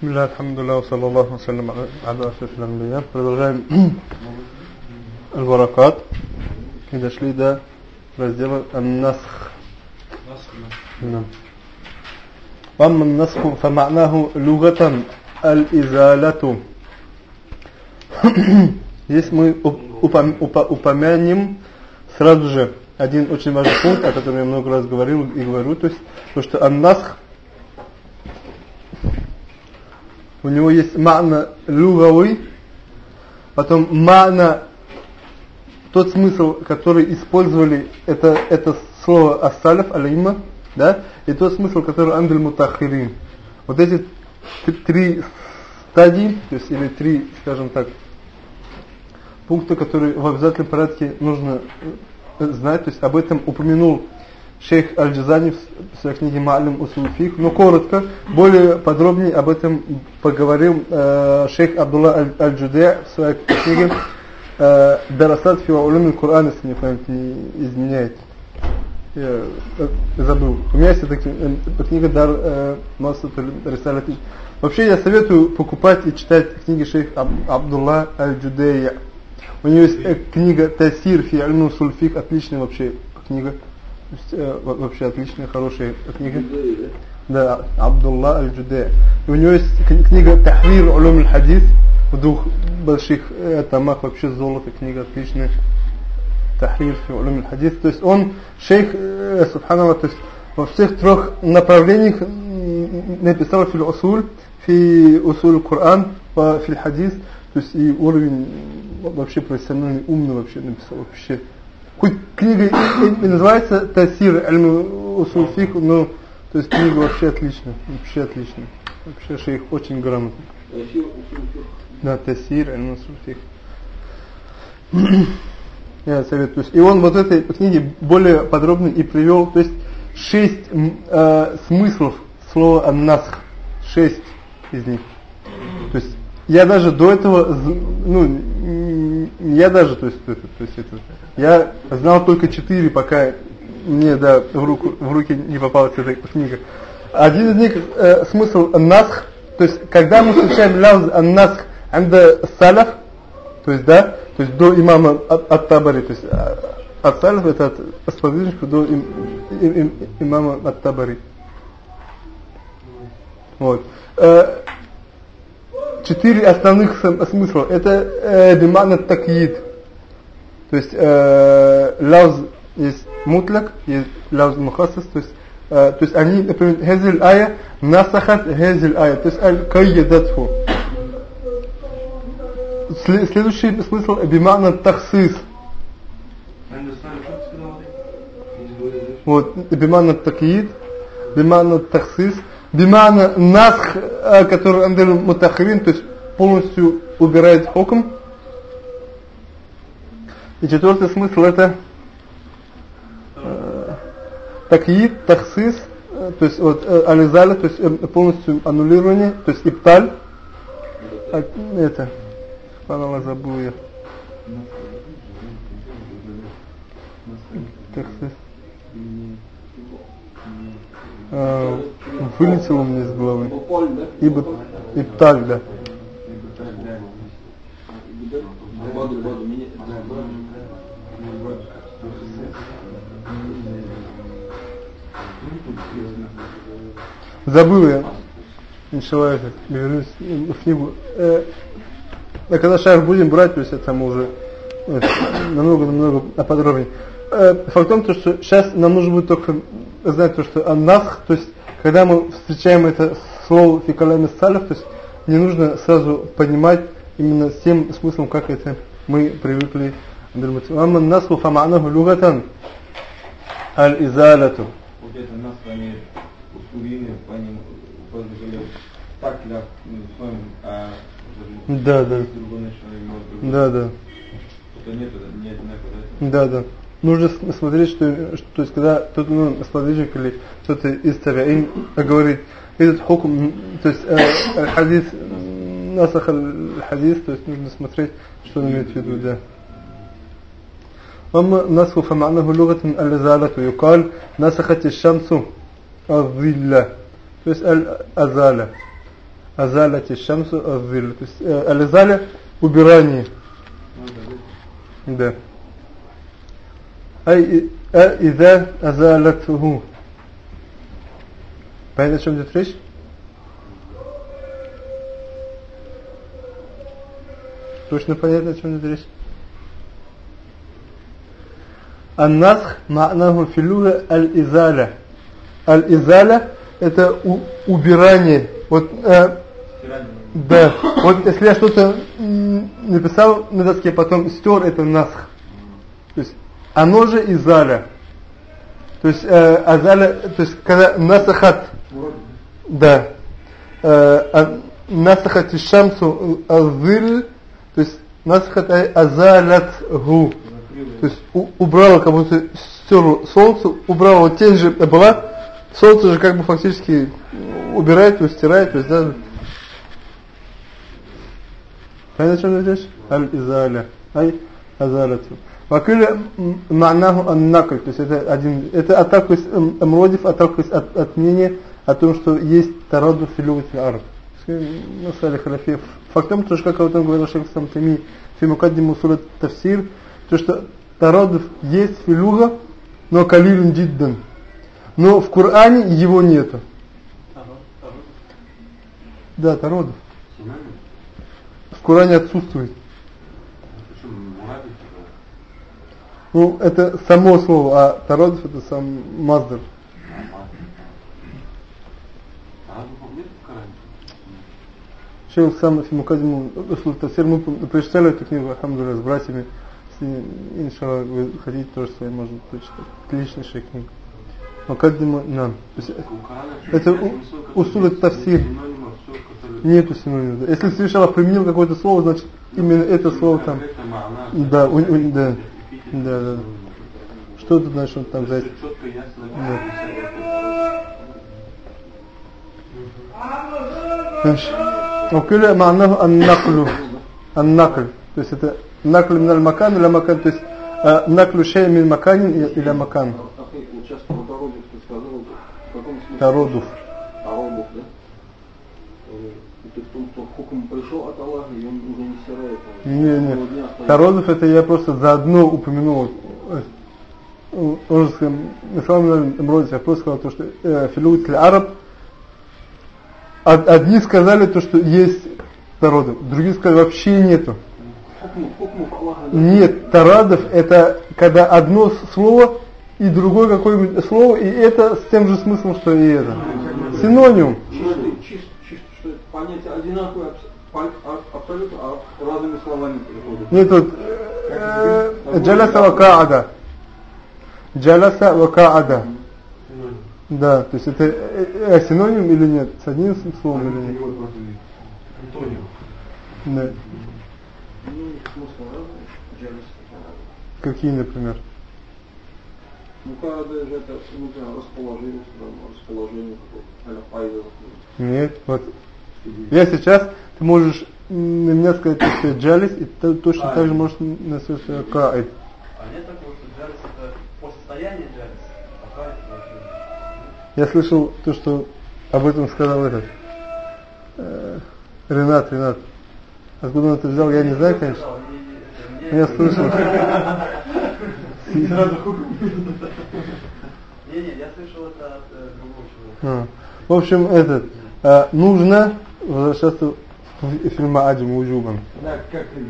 Бисмилля, алхамдулилля, саллаллаху Аллаху салям аля асфилям Продолжаем Аль-Варакат и дошли до раздела Ан-Насх. Амма Ан-Насху фама'наху лугатан аль-изалату. Здесь мы упомянем сразу же один очень важный пункт, о котором я много раз говорил и говорю, то есть то, что Ан-Насх – у него есть мана люгавый, потом мана тот смысл, который использовали это, это слово ассалиф, алейма, да, и тот смысл, который ангель мутахирин. Вот эти три стадии, то есть или три, скажем так, пункта, которые в обязательном порядке нужно знать, то есть об этом упомянул шейх Аль-Джазани в своей книге Ма'алим Усулфих, но коротко, более подробнее об этом поговорил э, шейх Абдулла Аль-Джуде в своей книге э, Дарасат фи Кур'ан, если мне память не изменяет. Я э, забыл. У меня есть эта э, книга Дар э, Рисалати. Вообще я советую покупать и читать книги шейх Аб, Абдулла Аль-Джудея. У него есть э, книга Тасир фи аль Сульфик, отличная вообще книга. Э, вообще отличная, хорошая книга. Да, Абдулла Аль-Джуде. У него есть книга Тахрир Улум Аль-Хадис в двух больших э, томах, вообще золото, книга отличная. Тахрир фи Улум Аль-Хадис. То есть он, шейх, э, субханаллах, то есть во всех трех направлениях написал фи усуль, фи усуль Коран, фи хадис, то есть и уровень вообще профессиональный, умный вообще написал вообще. Хоть книга называется Тасир Аль-Усульфик, но то есть книга вообще отличная, вообще отличная. Вообще шейх очень грамотный. Да, Тасир Аль-Усульфик. Я советую. И он вот этой книге более подробно и привел, то есть шесть э, смыслов слова «аннасх». Шесть из них. То есть я даже до этого, ну, я даже, то есть, это, то есть это, я знал только четыре, пока мне да, в, руку, в руки не попалась эта книга. Один из них э, смысл насх, то есть когда мы встречаем ляуз насх анда салаф, то есть да, то есть до имама Ат-Табари, то есть э, от салаф это от сподвижников до им, им, им, имама Ат-Табари. Вот. Четыре основных смысла. Это э, бимана такид. То есть э, лауз есть мутляк, есть лауз мухассас, то есть э, то есть они, например, хезель ая насахат хезель ая, то есть аль кайядатху. Следующий смысл бимана таксис. Вот, бимана такид, бимана таксис. Бимана насх, э, который андер мутахрин, то есть полностью убирает хокм. И четвертый смысл это э, такид, таксис, э, то есть вот э, то есть э, полностью аннулирование, то есть ипталь. А, это, спанала забыл я. Таксис. А, вылетело мне из головы. Ибо Ипталь, да. Забыл я. Иншалла, вернусь в книгу. Э, а когда шар будем брать, то есть это мы уже намного-намного подробнее. Э, факт в том, что сейчас нам нужно будет только знать то, что аннасх, то есть когда мы встречаем это слово фикалами салиф, то есть не нужно сразу понимать именно с тем смыслом, как это мы привыкли думать. Амма насху фама'наху лугатан аль-изалату. Вот это нас они условины, они так для своим, а да, да. Да, да? Да, да нужно смотреть, что, что то есть когда тот ну, сподвижник или кто-то из табиин говорит, этот хукм, то есть э, хадис, насах хадис, то есть нужно смотреть, что он имеет в виду, да. أما نسخ فمعناه لغة الإزالة يقال نسخت الشمس الظل то есть الأزالة азалят шамсу азиль. То есть э, ализаля убирание. Да. Ай а иза азалатху. Понятно, о чем идет речь? Точно понятно, о чем идет речь? Аннасх ма'наху филуга аль-изаля. Аль-изаля это убирание. Вот, э, да, вот если я что-то написал на доске, потом стер, это насх. То есть оно же изаля. То есть э, азаля, то есть когда насахат, да, э, а, насахат шамсу азиль, то есть насахат азалят гу. То есть у, убрала, как будто стерло солнце, убрала вот тень же была, солнце же как бы фактически убирает, то стирает, то есть да. Понятно, о чем речь? Аль-изаля. Ай, азаляту. Вакиля ма'наху ан-накль, то есть это один, это атака из мродив, атака из от, от мнения о том, что есть тараду филюватель араб. Насали халяфи. Фактом, то, что как об этом говорил Шейх Самтами, фимукаддиму сурат тавсир, то, что Тародов есть филуга, но калилун джиддан. Но в Коране его нету. Да, Тародов. В Коране отсутствует. Ну, это само слово, а Тародов это сам Маздар. Шейх сам Фимукадиму Тафсир, мы прочитали эту книгу, Алхамдулилlah, с братьями если, иншалла, вы хотите тоже свои, можно прочитать. Отличнейшая книга. Макаддима нам. Это усуль тавсир. Нету синонима. Если сначала применил какое-то слово, значит именно это слово там. Да, да. Да, да. Что тут насчет там за... Да. Окуля манаху аннаклю. Аннакль. То есть это наклю миналь макан или макан. То есть э, наклю шея мин маканин или макан. Тародов. Тародов, да? Э, пришел от Аллаха, и он уже не стирает. Не, не. Тародов это я просто заодно упомянул. Он же сказал, я просто сказал, то, что э, филуитель араб, одни сказали то, что есть народы, другие сказали, вообще нету. Нет, тарадов это когда одно слово и другое какое-нибудь слово, и это с тем же смыслом, что и это. Синоним. Понятие одинаковое абсолютно, а разными словами приходят. Нет, тут э, джаласа ва каада. Джаласа ва каада. Да, то есть это э, э, синоним или нет? С одним словом или нет? Да. Какие, например? Ну, когда же это, ну, расположение, расположение, а Нет, вот. Я сейчас, ты можешь на меня сказать, что я джалис, и ты точно а, так же можешь на свое каид. А нет такого, что джалис это по состоянию джалис, а каид вообще. Я слышал то, что об этом сказал этот э, Ренат, Ренат. Откуда он это взял, я не знаю, конечно. Я слышал. Не, не, я слышал это от э, другого человека. А. В общем, этот, э, нужно возвращаться в фильма Аджим Уджубан. Да, как ты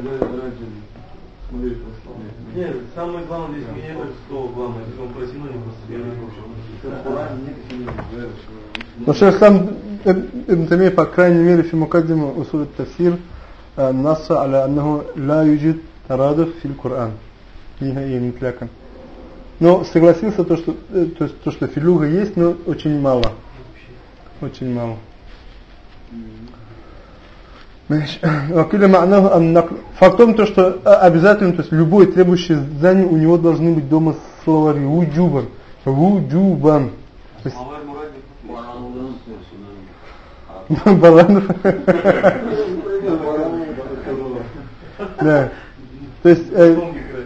смотреть на слово. Нет, самое главное здесь не это слово главное, если он про синоним просто Но шейх сам Ибн Тамей, по крайней мере, في مقدمة أصول التفسير نص على أنه لا يوجد ترادف في القرآن نهائيا مطلقا но согласился то что то, то что филюга есть но очень мало очень мало Вакиля Э, э, Фактом то, что э, обязательно, то есть любое требующее знание у него должны быть дома словари. Вуджубан. Вуджубан. Баланов. Да. То есть, э,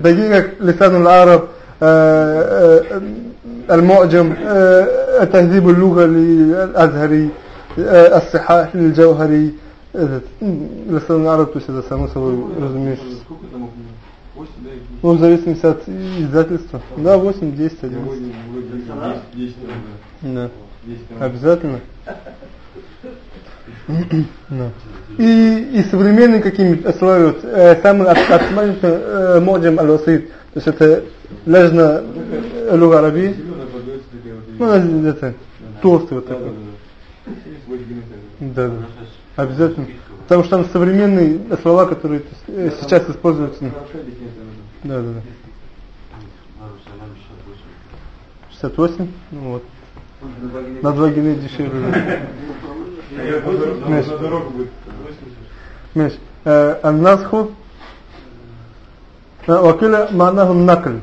такие как Лисан Араб, Аль-Му'джам, Тахзиб Луга Аль-Азхари, Ас-Сихах Аль-Джаухари, этот, иностранный араб, то есть это само собой разумеется. Сколько там окна? 8, да, и 10. Ну, в зависимости от издательства. Да, 8, 10, Я 11. вроде, вроде 10, 10, да. Да. 10 там. Обязательно. Да. И, и современные какие-нибудь слова, вот, э, самый от, от э, Моджам аль-Васид, то есть это лежна луга араби, Зеленая продается такая вот. ну, она это, толстый вот Да, да, такой. Да, да. Обязательно. Потому что там современные слова, которые да, э, сейчас используются. Да, да, да. 68, ну вот. На два гены дешевле. Меш. Меш. Э, Аннасху. Э, Вакиля манахум накль.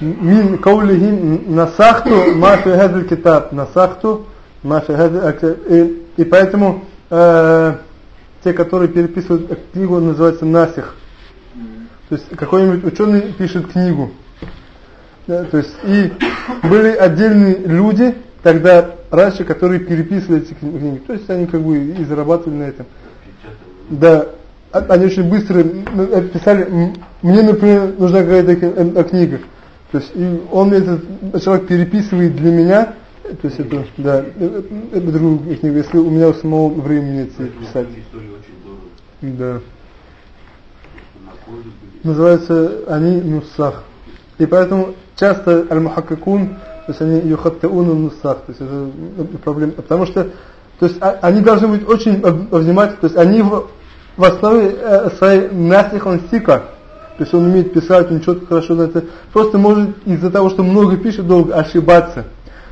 Мин каулихи насахту ма фи хазил китаб. Насахту ма фи хазил И поэтому э, те, которые переписывают книгу, называются насих. То есть какой-нибудь ученый пишет книгу. Да, то есть и были отдельные люди тогда раньше, которые переписывали эти кни- книги. То есть они как бы и зарабатывали на этом. Да, а- они очень быстро м, э, писали, мне, например, нужна какая-то э, книга. То есть и он этот человек переписывает для меня, то есть это, да, э, э, э, другую книгу, если у меня у самого времени её писать. Да. На коже были. Называются они нусах. И поэтому часто аль-мухаккакун, то есть они юхаттаун нусах, то есть это проблема. Потому что то есть а- они должны быть очень внимательны, то есть они в, в основе э, своей насих он сика, то есть он умеет писать, он четко хорошо знает. Просто может из-за того, что много пишет, долго ошибаться.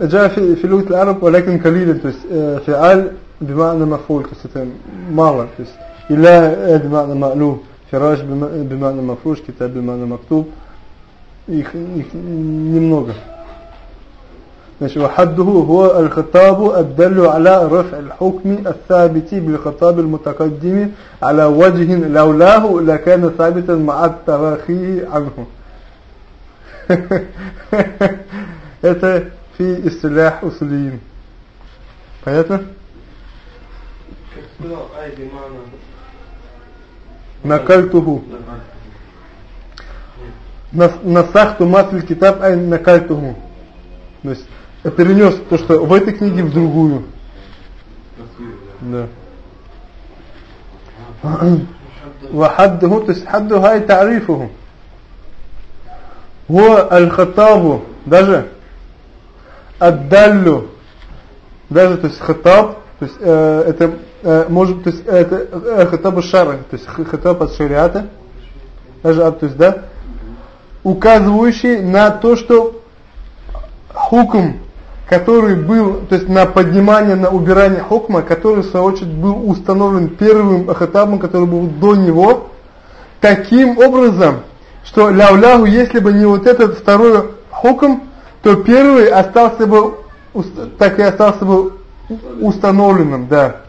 جاء في في لغة العرب ولكن قليلا то есть э, فعل بمعنى مفعول то есть это мало то есть إله بمعنى مألوف فراش بم- بمعنى مفروش كتاب بمعنى مكتوب их, их немного значит وحده هو الخطاب الدل على رفع الحكم الثابت بالخطاب المتقدم على وجه لولاه لكان ثابتا مع التراخي عنه это في استلاح أصوليين понятно? Как сказал Айди Мана. نقلته Нас- насахту масль китаб ай накальтуху. То есть я перенес то, что в этой книге в другую. Да. وحده то есть حده هاي تعريفه هو الخطاب даже аддаллю. Даже, то есть, хатаб, то есть, э, это, э, может, то есть, это э, хатаб шара, то есть, хатаб от шариата. Даже, то есть, да, указывающий на то, что хукм, который был, то есть на поднимание, на убирание хукма, который, в свою очередь, был установлен первым хатабом который был до него, таким образом, что ляуляху, если бы не вот этот второй хукм, то первый остался бы, так и остался бы установленным, да.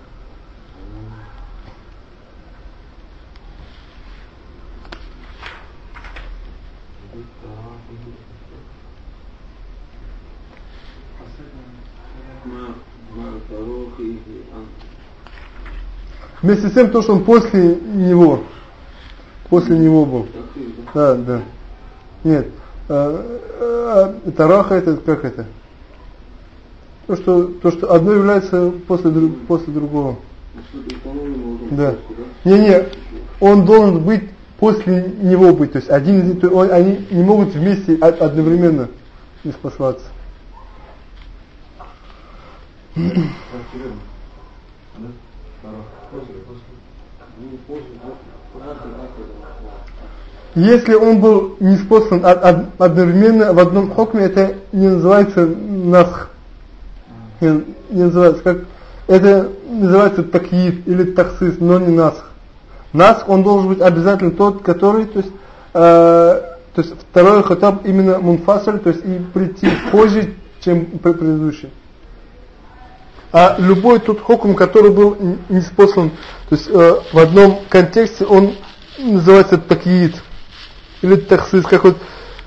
Вместе с тем, то, что он после него, после него был. Да, да. Нет. А, а, Тараха это как это? То, что, то, что одно является после, после другого. Да. Не-не, он должен быть после него быть. То есть один, то он- они не могут вместе одновременно не спасаться. Если он был не спослан од- од- одновременно в одном хокме, это не называется насх. Не, не называется как это называется такьид или таксис, но не насх. Насх, он должен быть обязательно тот, который, то есть, э, то есть второй хатаб именно мунфасаль, то есть и прийти позже, чем предыдущий. А любой тот хокум, который был не спослан, то есть э, в одном контексте он называется такиит или тахсис, как вот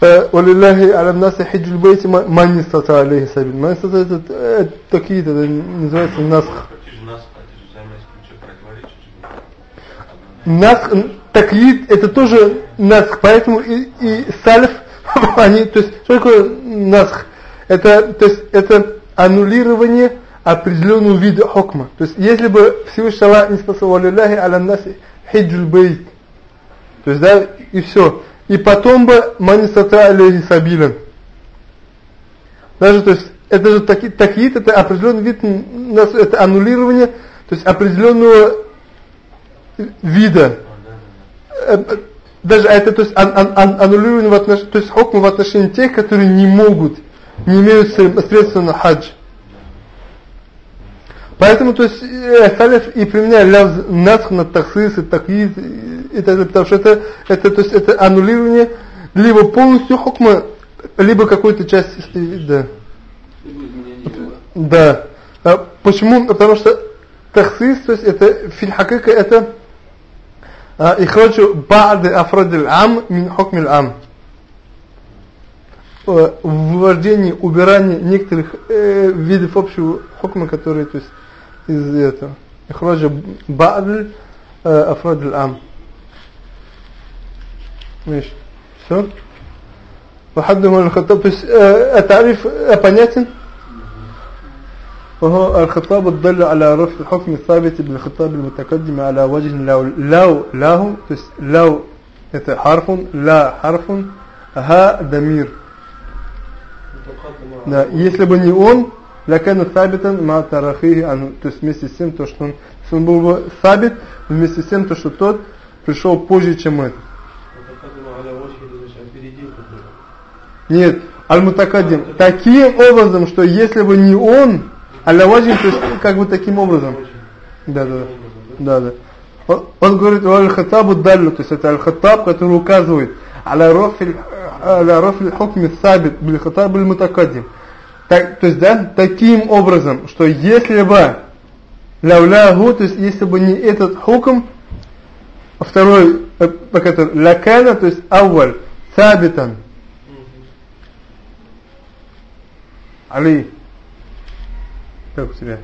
э, «Валиллахи алям наси хиджуль бейти манистата алейхи сабиль». Манистата это э, такие-то, это называется насх. Нас, такие, это тоже насх, поэтому и, и сальф, они, то есть, что такое насх? Это, то есть, это аннулирование определенного вида хокма. То есть, если бы Всевышний Аллах не спасал «Валиллахи алям наси хиджуль бейт», то есть, да, и все и потом бы манисата алейхи сабилан. Даже, то есть, это же таки, такит, это определенный вид, это аннулирование, то есть определенного вида. Э, э, даже это, то есть, ан, ан, ан, аннулирование в отношении, то есть, хокм в отношении тех, которые не могут, не имеют средства на хадж. Поэтому, то есть, э, салиф и применяет ляв насх на таксис и такид, и так далее, потому что это, это, то есть, это аннулирование либо полностью хукма, либо какой-то части, да. Да. А почему? Потому что таксис, то есть, это, фильхакика, это ихраджу ба'ды афрадил ам мин хукмил ам вывождение, убирание некоторых э, видов общего хукма, которые, то есть, из этого. Ихраджа ба'дль афрадл ам. Видишь? Все? وحده الخطاب то есть التعريف понятен وهو الخطاب الدل على رفع الحكم الثابت بالخطاب المتقدم على وجه لو لو له то есть لو это حرف لا حرف ها ضمير да если бы не он лакана сабитан ма тарахихи ан, то есть вместе с тем, то, что он, он был бы сабит, вместе с тем, то, что тот пришел позже, чем это. Нет, аль-мутакаддим. Таким образом, что если бы не он, аль-лаваджин, то есть как бы таким образом. Да, да, да. да, Он, он говорит, аль-хатабу даллю, то есть это аль-хатаб, который указывает, аля рофиль, хукми сабит, bil хатаб аль-мутакаддим. Так, то есть, да, таким образом, что если бы ляуляху, то есть, если бы не этот хукм, второй, э, который лакана, то есть, авваль, сабитан. Али. Как у тебя?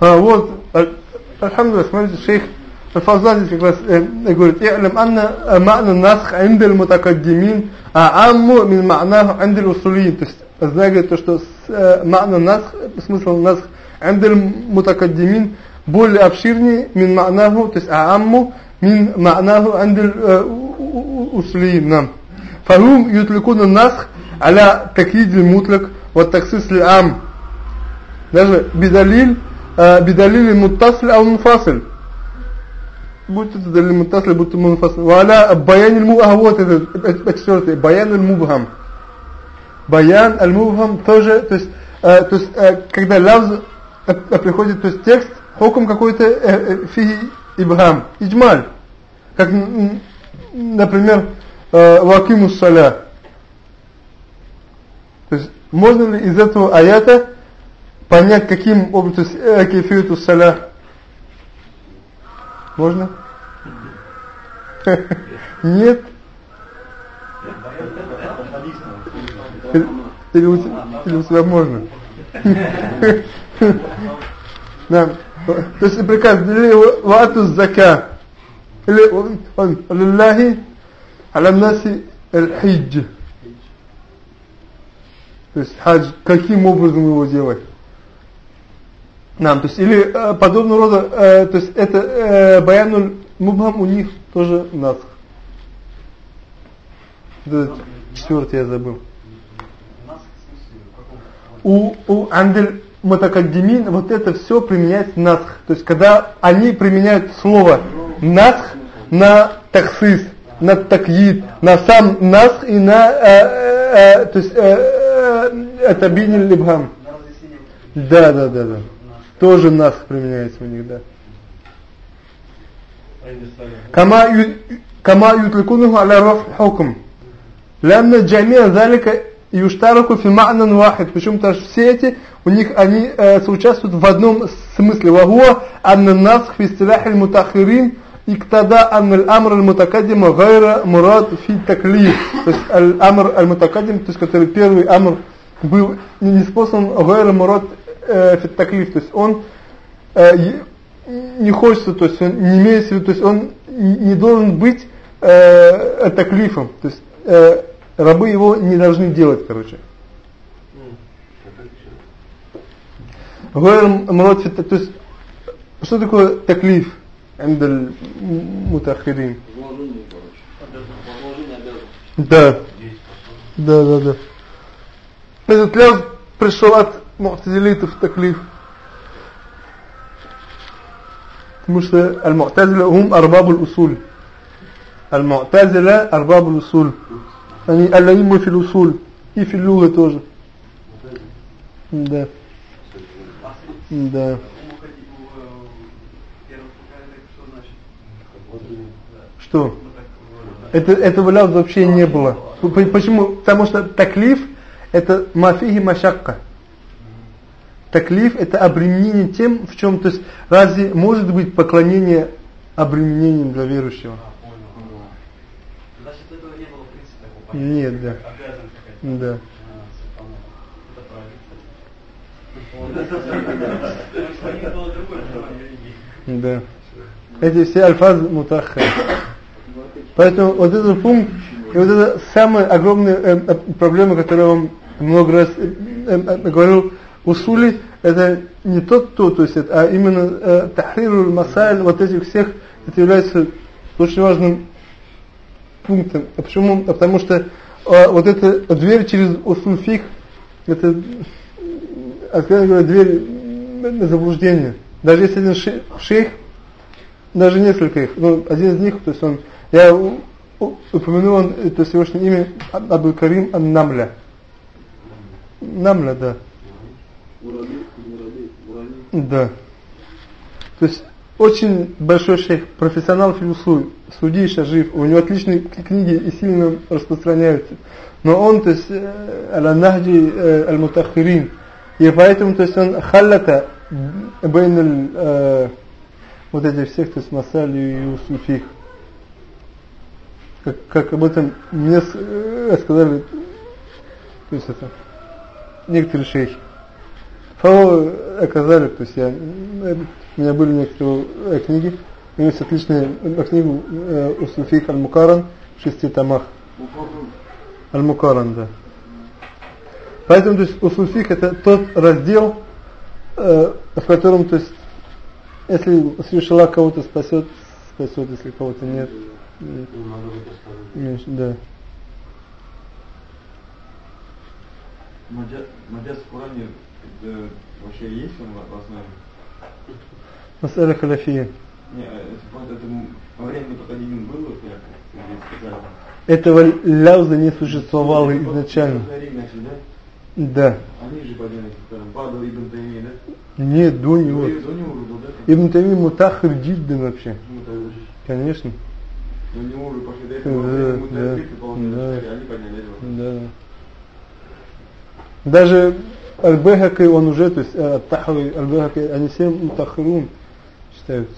А, вот, Альхамдулилlah, смотрите, шейх Фазан здесь как раз э, говорит, «И'лам анна ма'на насх индаль мутакаддимин, а амму мин ма'наху индаль усулиин». То есть, знает говорит, то, что э, ма'на насх, смысл насх индаль мутакаддимин более обширнее мин ма'наху, то есть, а амму мин ма'наху индаль э, усулиин. Нам. فهم يطلقون النسخ على تكييد المطلق والتخصيص للعام даже بدليل بدليل متصل أو منفصل будь это далиль мутасли, будь это мунфасл. Валя баян аль-мубхам, вот это четвертый, баян аль-мубхам. Баян аль-мубхам тоже, то есть, э, то есть э, когда лавз э, приходит, то есть текст, хокум какой-то э, э, фиги ибхам, иджмаль. Как, например, э, вакимус саля. То есть, можно ли из этого аята понять, каким образом э, кейфиюту саля. Можно? Нет? Или у, тебя можно? Да. То есть приказ, вату зака, или он, лилляхи, аля наси аль-хидж. То есть хадж, каким образом его делать? Нам, то есть, или э, подобного рода, э, то есть это э, баянуль мубхам у них тоже. Это четвертый я забыл. У, у андель мутакаддимин вот это все применяется насх. То есть когда они применяют слово насх на таксис, на такид, на сам насх и на э, э, то есть э, э, это бинил либхам. Да, да, да, да. Тоже нас применяется у них, да. Кама кама ютликунуху аля раф хукм. Лянна джамия залика юштараку Фиманан вахид. Почему-то все эти, у них они э, соучаствуют в одном смысле. Вагуа анна насх фи стиляхи мутахирин иктада анна амр аль-мутакадима гайра мурад фи таклиф. То есть аль-амр аль-мутакадим, то есть который первый амр был не способен гайра мурад э, фиттаклиф, то есть он э, не хочется, то есть он не имеет в то есть он не должен быть э, таклифом, то есть э, рабы его не должны делать, короче. Гуэр мрот то есть что такое таклиф? Эндаль мутахирин. Да. Да, да, да. Этот лев пришел от му'тазилитов таклиф. Потому что аль-му'тазиля хум арбабуль усуль. Аль-му'тазиля арбабуль усуль. Они аль-лаимы фил усуль. И фил люга тоже. Да. Да. Что? Это, этого ляуд вообще не было. Почему? Потому что таклиф это мафиги машакка. Таклиф это обременение тем, в чем, то есть, разве может быть поклонение обременением для верующего? Нет, да. Да. Да. Эти все альфазы мутахха. Поэтому вот этот пункт, и вот это самая огромная э, э, проблема, которую я вам много раз э говорил, Усули это не тот кто, то есть а именно э, тахриру вот этих всех это является очень важным пунктом. А почему? А потому что э, вот эта дверь через усульфик это откровенно говоря дверь на заблуждение. Даже если один шейх, даже несколько их, но один из них, то есть он, я упомянул он, это сегодняшнее имя Абдул Карим Ан-Намля. Намля, да. Да. То есть очень большой шейх, профессионал филусуй, судей жив, у него отличные книги и сильно распространяются. Но он, то есть, э, аль-нахджи э, аль-мутахирин, и поэтому, то есть, он халлата бейн э, вот этих всех, то есть, масали и усуфих. Как, как об этом мне сказали, то есть, это, некоторые шейхи. Фао оказали, то есть я, у меня были некоторые э, книги, у меня есть отличная э, книга э, Усуфих Аль-Мукаран в шести томах. Аль-Мукаран, да. Поэтому, то есть, Усуфих это тот раздел, э, в котором, то есть, если Сришала кого-то спасет, спасет, если кого-то нет. Меньше, да. Маджаз в Коране это вообще есть он в основе? Мас'аля халяфия. Не, э, это, это во время Мутакадимин было специально? Этого ляуза не существовало изначально. Да. Они же подняли, Бадал Ибн Тайми, да? Нет, до него. До него был, да? Ибн Тайми мутахир джиддан вообще. Конечно. До него уже пошли до этого, да, да, да. они подняли Да. Даже Аль-Бехак, он уже, то есть э, Аль-Тахави, Аль-Бехак, они все Мутахирун считаются.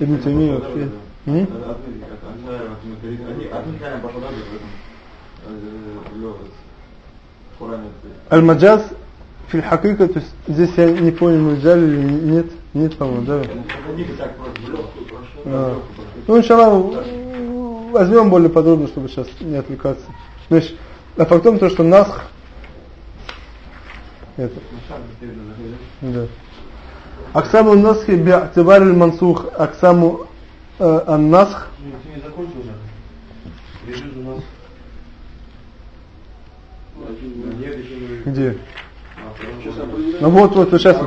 Ибн Тайми вообще. Аль-Маджаз, Фильхакика, то есть здесь я не понял, мы взяли или нет, нет, по-моему, да? А. Ну, иншаллах, возьмем более подробно, чтобы сейчас не отвлекаться. Значит, а факт в том, то, что насх это. Да. Аксаму насхи би'атибар аль-мансух. Аксаму э, ан-насх. Ты не закончил же? Режиз у нас. Где? Ну вот, вот, сейчас.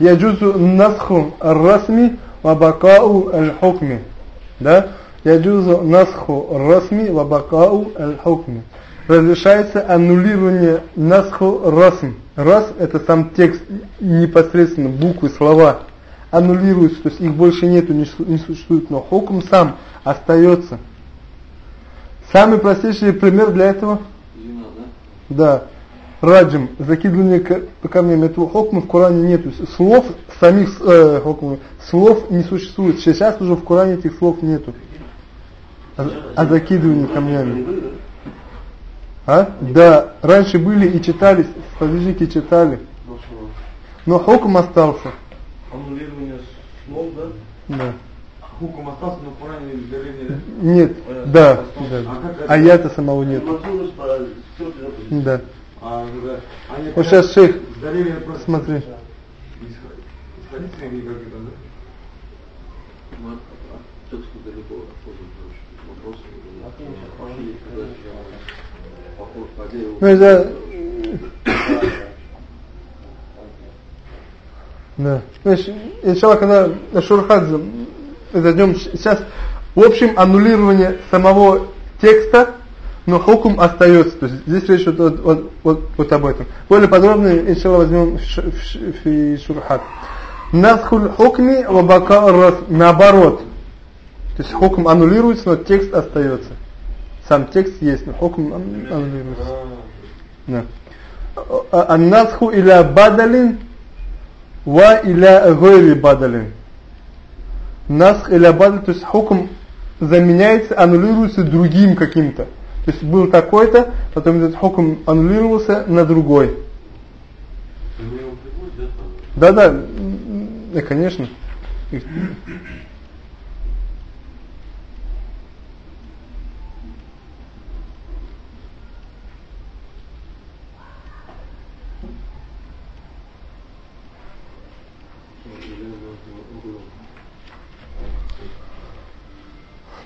Я джузу насху ар-расми ва бакау аль-хукми. Да? Яджузу насху расми вабакау аль-хукми. Разрешается аннулирование насху расм. Рас это сам текст непосредственно, буквы, слова аннулируются, то есть их больше нету, не существует, но хукм сам остается. Самый простейший пример для этого? Зина, да? Да. Раджим, закидывание камнями этого хукма в Коране нету. Слов самих э, хукма, слов не существует. Сейчас уже в Коране этих слов нету. А, а закидывание камнями. А? Да, раньше были и читались, сподвижники читали. Но хукм остался. Аннулирование слов, да? Да. Хуком остался, но Коране изгорение... Нет, Э, да, да. А как это? А я-то самого нет. Да. А, да. Они Вот сейчас шейх, смотри. Исходите или как это, да? Ну, а текст далеко отходит, вопросы. Ну это... Да. Значит, сначала, когда на Шурхадзе зайдем сейчас, в общем, аннулирование самого текста, но хукум остается. То есть здесь речь вот, вот, вот, вот, вот об этом. Более подробно, иншалла, возьмем Шурхад. Насхуль хукми вабака рас. Наоборот. То есть хукм аннулируется, но текст остается. Сам текст есть, но хукм ан- аннулируется. Да. Аннасху иля бадалин ва иля гойри бадалин. Насх иля бадалин, то есть хукм заменяется, аннулируется другим каким-то. То есть был такой-то, потом этот хукм аннулировался на другой. Вы его приводите, Да, да, там? да, м, м, конечно.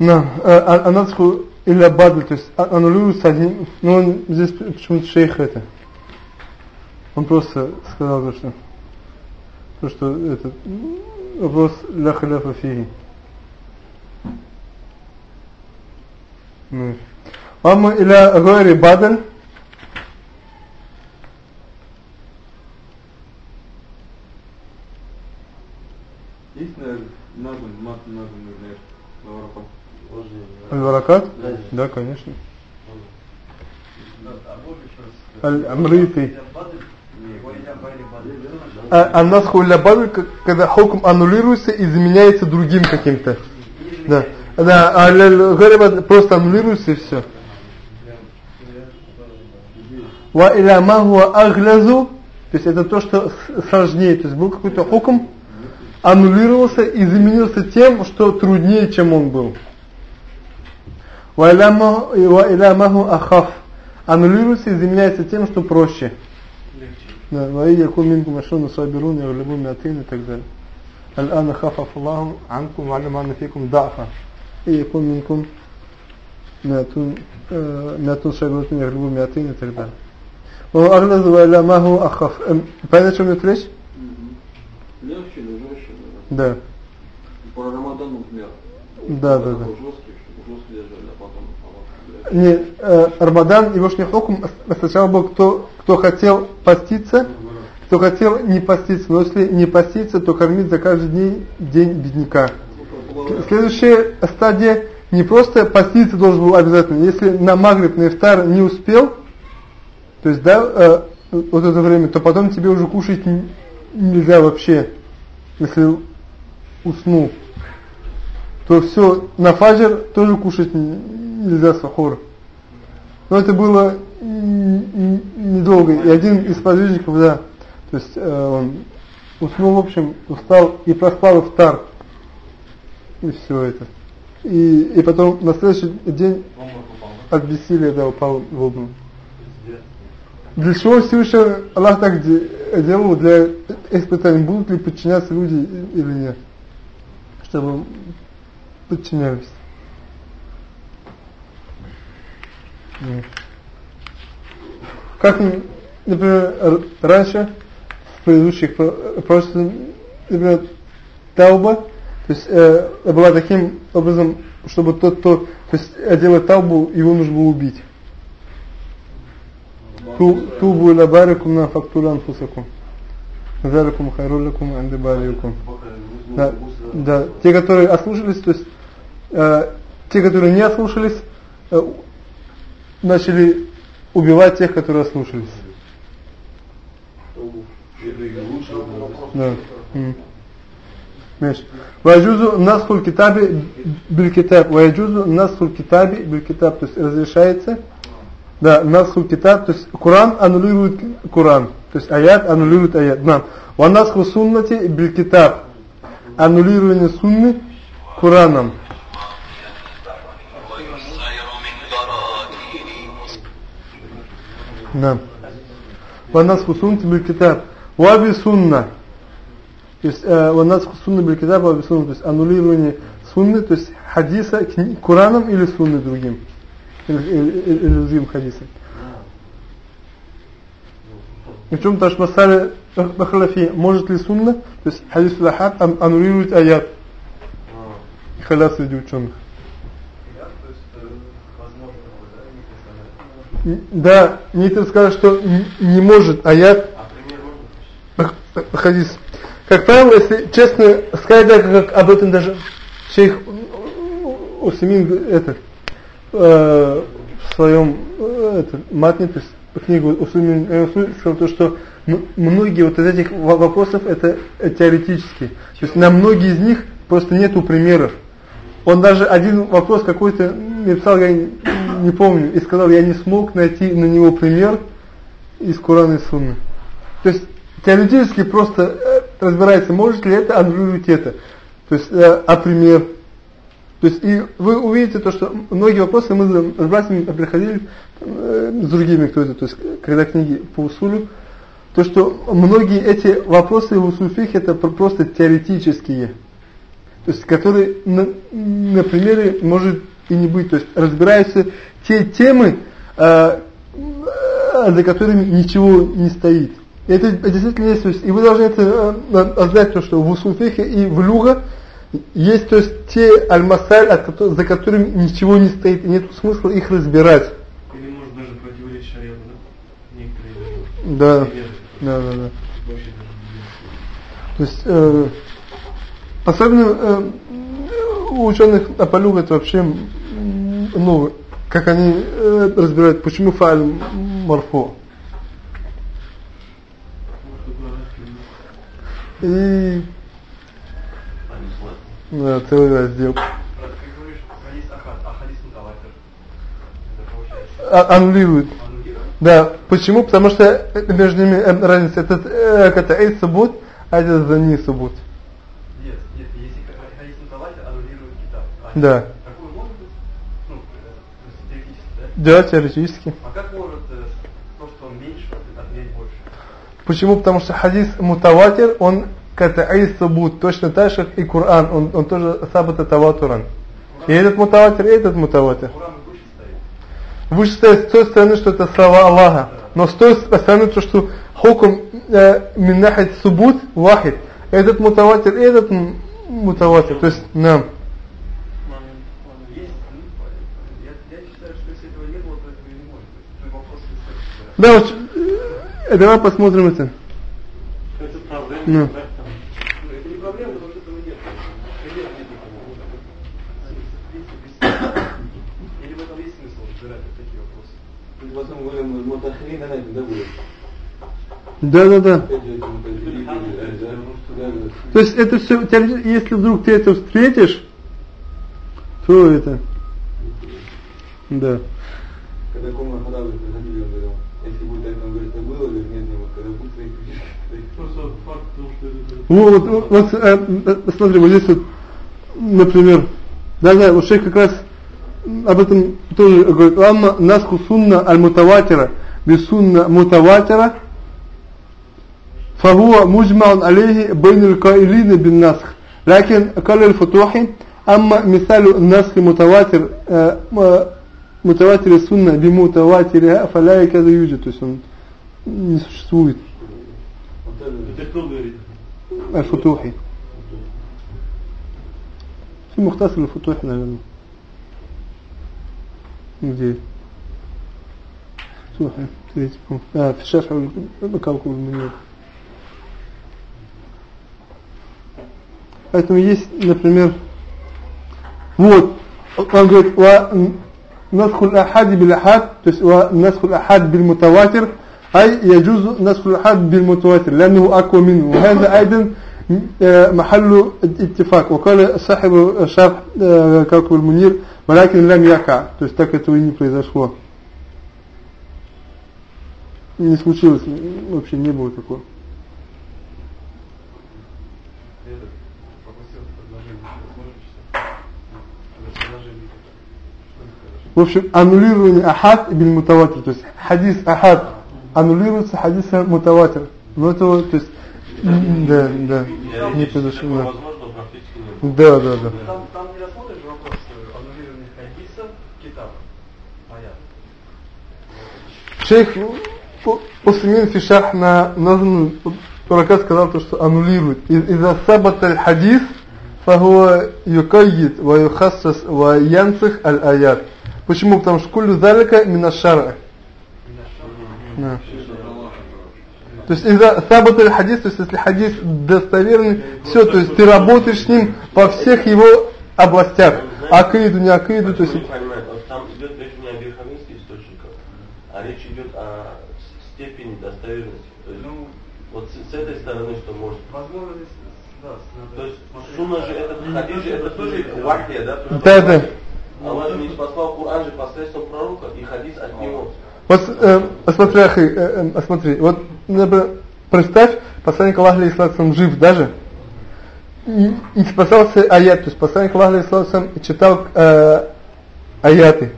На, а, анасху или бадль, то есть аннулируется один, ну он здесь почему-то шейх это. Он просто сказал, то, что, то, что этот вопрос ля халяфа фиги. Ну. Амма иля гайри бадль, Есть, наверное, надум, мат, надум, знаешь, на воротах. Аль-варакат? Да. Да, конечно. Аль-амритый. А, а насху ля бадль, к- когда хукм аннулируется и заменяется другим каким-то. Да. Да, а бадль просто аннулируется и все. Ва иля ма хуа аглязу, то есть это то, что сложнее, то есть был какой-то хукм, аннулировался и заменился тем, что труднее, чем он был. Ва иля ма ва иля ма хуа ахаф, аннулируется и заменяется тем, что проще. Да, ва якун минкум ашуну сабирун яглибу миатин и так далее. الآن خفف الله عنكم وعلم أن فيكم ضعفا إن يكون منكم مئتون آه، مئتون صابرة يغلبوا مئتين и так далее. وأغلظ وإلى ما هو أخف Эм, Понятно, о чем идет речь? Легче или жестче, да? Да. По Рамадану, например. Да, да, да. А а. Не, э, Рамадан, егошний хукм, сначала был кто, кто хотел поститься, кто хотел не поститься. Но если не поститься, то кормить за каждый день, день бедняка. Следующая стадия, не просто поститься должен был обязательно. Если на Магриб, на Ифтар не успел, то есть, да, э, вот это время, то потом тебе уже кушать нельзя вообще, если уснул. То все, на фаджр тоже кушать нельзя сахур. Но это было недолго. И один из подвижников, да, то есть э, он уснул, в общем, устал и проспал ифтар. И все это. И, и потом на следующий день от бессилия, да, упал в обморок. Для чего Всевышний Аллах так де- делал для испытаний, будут ли подчиняться люди или нет? Чтобы подчинялись. М. Как, например, раньше, в предыдущих про- пророчествах, например, Тауба, То есть э, была таким образом, чтобы тот, кто то есть, делает тавбу, его нужно было убить. Тубу иля барикум на фактура анфусакум. Заликум хайрулякум андибаликум. Да, да, те, которые ослушались, то есть э, те, которые не ослушались, э, начали убивать тех, которые ослушались. Да. Насхуль китаби биль китаб. Ваджузу насхуль китаби биль китаб. То есть разрешается. Да, насхуль китаб. То есть Коран аннулирует Коран. То есть аят аннулирует аят. Да. Ва насхуль суннати китаб. Аннулирование сунны Кораном. Суннати биль китаб. Ваби сунна. То есть э, ванасху сунна биль китаб ваби сунна. То есть аннулирование сунны, то есть хадиса Кораном или сунны другим. Или, или, или другим хадисом. Причем даже масале Бахалафи, может ли сунна, то есть хадис лахад аннулирует аят. Халяс среди ученых. Да, некоторые скажут, что не может аят хадис. Как правило, если честно сказать, да, как об этом даже шейх Усимин это, э, в своем э, это, матне, то есть книгу Усимин э, сказал то, что многие вот из этих вопросов это теоретические. То есть на многие из них просто нету примеров. Он даже один вопрос какой-то написал, я не помню, и сказал, я не смог найти на него пример из Корана и Сунны. То есть теоретически просто э, разбирается, может ли это аннулировать это. То есть, э, а пример. То есть, и вы увидите то, что многие вопросы мы с братьями приходили э, с другими, кто это, то есть, когда книги по усулю, то, что многие эти вопросы в усульфих это просто теоретические. То есть, которые на, на примере может и не быть. То есть, разбираются те темы, э, за которыми ничего не стоит. Это действительно есть, то есть, и вы должны это э, знать, то, что в Усулфихе и в Люга есть то есть, те аль-масаль, за которыми ничего не стоит, и нет смысла их разбирать. Или может даже противоречить шариату, да? Некоторые да, да, да, да. То есть, э, особенно э, у ученых Апалюга это вообще, ну, как они э, разбирают, почему файл марфо. И да, целый раздел. А, аннулирует. Да, почему? Потому что между ними э, разница. Этот э, это эй субут, а это за не субут. Нет, нет, если хадис мутаватир аннулирует китаб. А да. Такой может быть, ну, теоретически, да? Да, теоретически. А как может то, что он меньше, отменять больше? Почему? Потому что хадис мутаватир, он ката'и сабут, точно так же, как и Коран, он, он тоже сабата таватуран. И этот мутаватир, и этот мутаватир. Куран выше стоит. Выше стоит с той стороны, что это слова Аллаха. Но с той стороны, то, что хукум э, миннахид субут вахид. Этот мутаватир, этот мутаватир. То есть, нам. Есть, ну, я, я считаю, что если этого не было, то этого и не может быть. То вопрос не Да, вот, э, давай посмотрим это. Это проблема, Ну. да? Это не проблема, потому что этого нет. Пример нет никакого. Или в этом есть смысл разбирать вот такие вопросы? В основном говорим, мутахрин на этом, да? Да, да. То есть это все, если вдруг ты это встретишь, то это, да. Когда Кома Хадави приходили, он говорил, Ну, вот, вот, вот э, э, смотри, вот здесь вот, например, да-да, вот шейх как раз об этом тоже говорит. Ламма наску сунна аль-мутаватира, бисунна мутаватира, фагуа муджмаун алейхи бейнул каилина бин насх. Лакин калил фатухи, амма мисалю насхи мутаватир, э, мутаватир сунна би бимутаватириха, фаляйка заюджи. То есть он не существует. Это кто говорит? الفتوحي في مختصر الفتوح, наверное. Где? Слушай, третий пункт. А, в шерх Бакалку Мунир. Поэтому есть, например, вот, он говорит, ва насхул ахади бил ахад, то есть ва насхул ахад бил мутаватир, أي يجوز نسخ الأحد بالمتواتر لأنه أقوى منه وهذا أيضا محل اتفاق وقال صاحب شرح كوكب المنير ولكن لم يقع то есть так этого и не произошло не случилось вообще не было такого в общем аннулирование ахад и мутаватир то есть хадис ахад аннулируется хадиса мутаватер, но ну, это, то есть, да, да, не произошло. Да. Да, да. Там, там не рассмотришь вопрос э, аннулированных хадисов китаб. Понятно. Шейх ну, Усмин Фишах на Назм Туракат сказал то, что аннулирует. Из-за сабат аль-хадис, фахуа юкайит, ва юхассас, ва янцах аль-аят. Почему? Потому что кулю залика мина шара. Да. То есть из-за сабат аль-хадис, то есть если хадис достоверный, все, то есть ты работаешь с ним во всех его областях. Акиду, не акиду, то есть... Там идет речь не о верховенстве источников, а речь идет о степени достоверности. То есть, ну, вот с, с этой стороны, что может... Возможно, здесь, да, То есть сунна же, это хадис же, это тоже вахия, да? Да, да. Аллах же не послал Коран же посредством пророка и хадис от него. Вот э, э, э, смотри, вот представь, посланник Аллаха Алейхиссалам жив даже, и, и спасался аят, то есть посланник Аллаха Алейхиссалам читал э, аяты,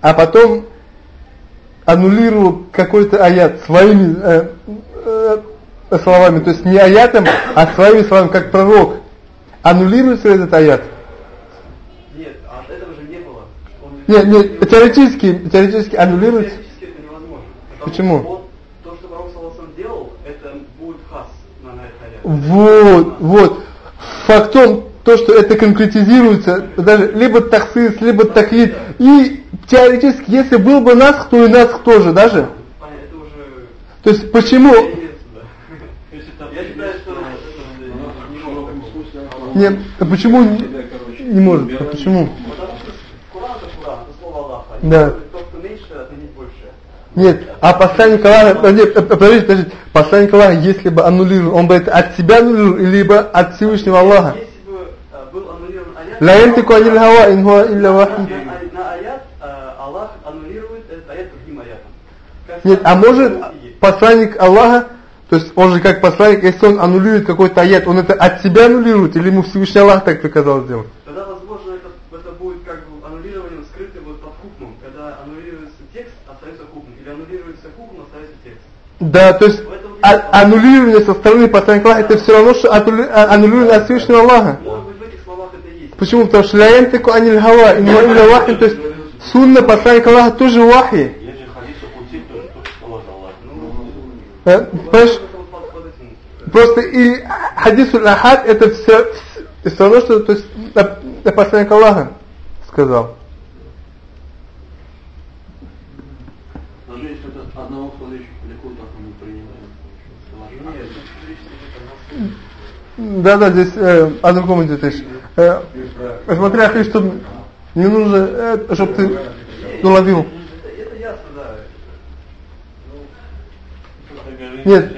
а потом аннулировал какой-то аят своими э, э, словами, то есть не аятом, а своими словами, как пророк. Аннулируется этот аят? Нет, а этого же не было. Нет, нет, теоретически, теоретически аннулируется. Почему? Он, то, что Пророк Саласан делал, это будет хас на. Вот, вот. Факт в том, то, что это конкретизируется, даже либо таксис, либо такид. И теоретически, если был бы насх, то и насх тоже, даже. Понятно, это уже... То есть почему... Я считаю, что это не может такого. Не, а почему не, может? А почему? Потому нет, а посланник Аллаха, э, нет, э, подождите, подождите, посланник Аллаха, если бы аннулировал, он бы это от себя аннулировал, либо от Всевышнего Аллаха? Если бы э, был аннулирован аят, «Ла янтику анил хава ин хуа илля вахи». На аят Аллах аннулирует этот аят другим аятом. Нет, а может посланник Аллаха, то есть он же как посланник, если он аннулирует какой-то аят, он это от себя аннулирует или ему Всевышний Аллах так приказал сделать? Да, то есть а- аннулирование со стороны посланника Аллаха, это все равно, что а- аннулирование от Всевышнего Аллаха. Почему? Потому что ля янтику аниль хава, инна илля вахи, то есть сунна посланника Аллаха тоже вахи. Понимаешь? Просто и хадисуль ахад это все, все равно, что то есть, на- на посланник Аллаха сказал. Даже если это одного человека далеко так мы не принимаем. Нет, это лично это нас- Да, да, здесь э, о другом идет речь. Э, смотри, Ахи, чтобы не нужно, э, чтобы ты уловил. Нет,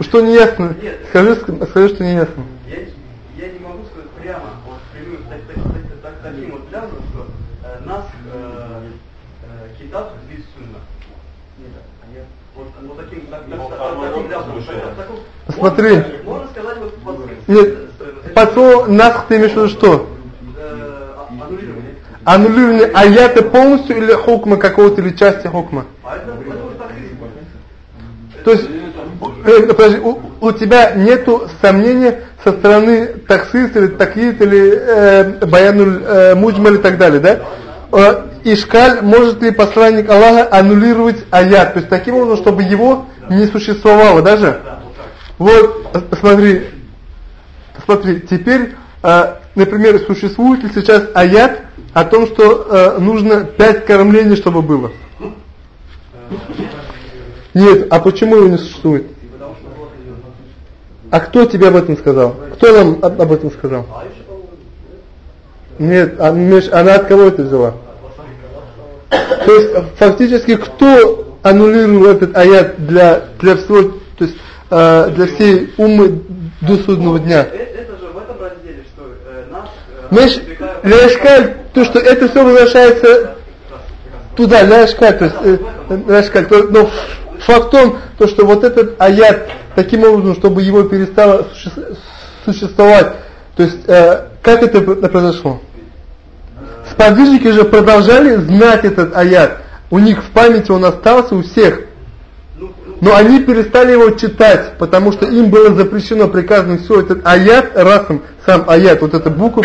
что не ясно? Скажи, ск- скажи, что не ясно. Я, я не могу сказать прямо, вот прямым, так, так, так, так, таким вот пляжем, что э, нас э, э, китаб здесь сунна. Вот, вот таким, так, так, Ну, так, формально таким пляжем. слушаю. так- таком- Смотри. Можно, сказать вот под Нет, по слову насх ты имеешь в виду что? аннулирование. Аята полностью или хукма какого-то или части хукма? То есть, э, подожди, у, у тебя нету сомнения со стороны таксист или такит или э, баянуль э, муджмаль и так далее, да? Э, Ишкаль, может ли посланник Аллаха аннулировать аят? То есть таким образом, чтобы его не существовало даже? Вот, смотри, смотри, теперь э, например, существует ли сейчас аят о том, что э, нужно пять кормлений, чтобы было? Нет, а почему его не существует? А кто тебе об этом сказал? Кто нам об, этом сказал? Нет, а, она от кого это взяла? То есть фактически кто аннулировал этот аят для для всего, то есть э, для всей умы до судного дня? Это же в этом разделе, что э, нас... Э, Ляшкаль, то что это все возвращается туда, Ляшкаль, то есть э, Ляшкаль, то, но факт том, то, что вот этот аят таким образом, чтобы его перестало существовать, то есть э, как это произошло? Сподвижники же продолжали знать этот аят. У них в памяти он остался у всех. Но они перестали его читать, потому что им было запрещено, приказано все этот аят, расом, сам аят, вот эта буква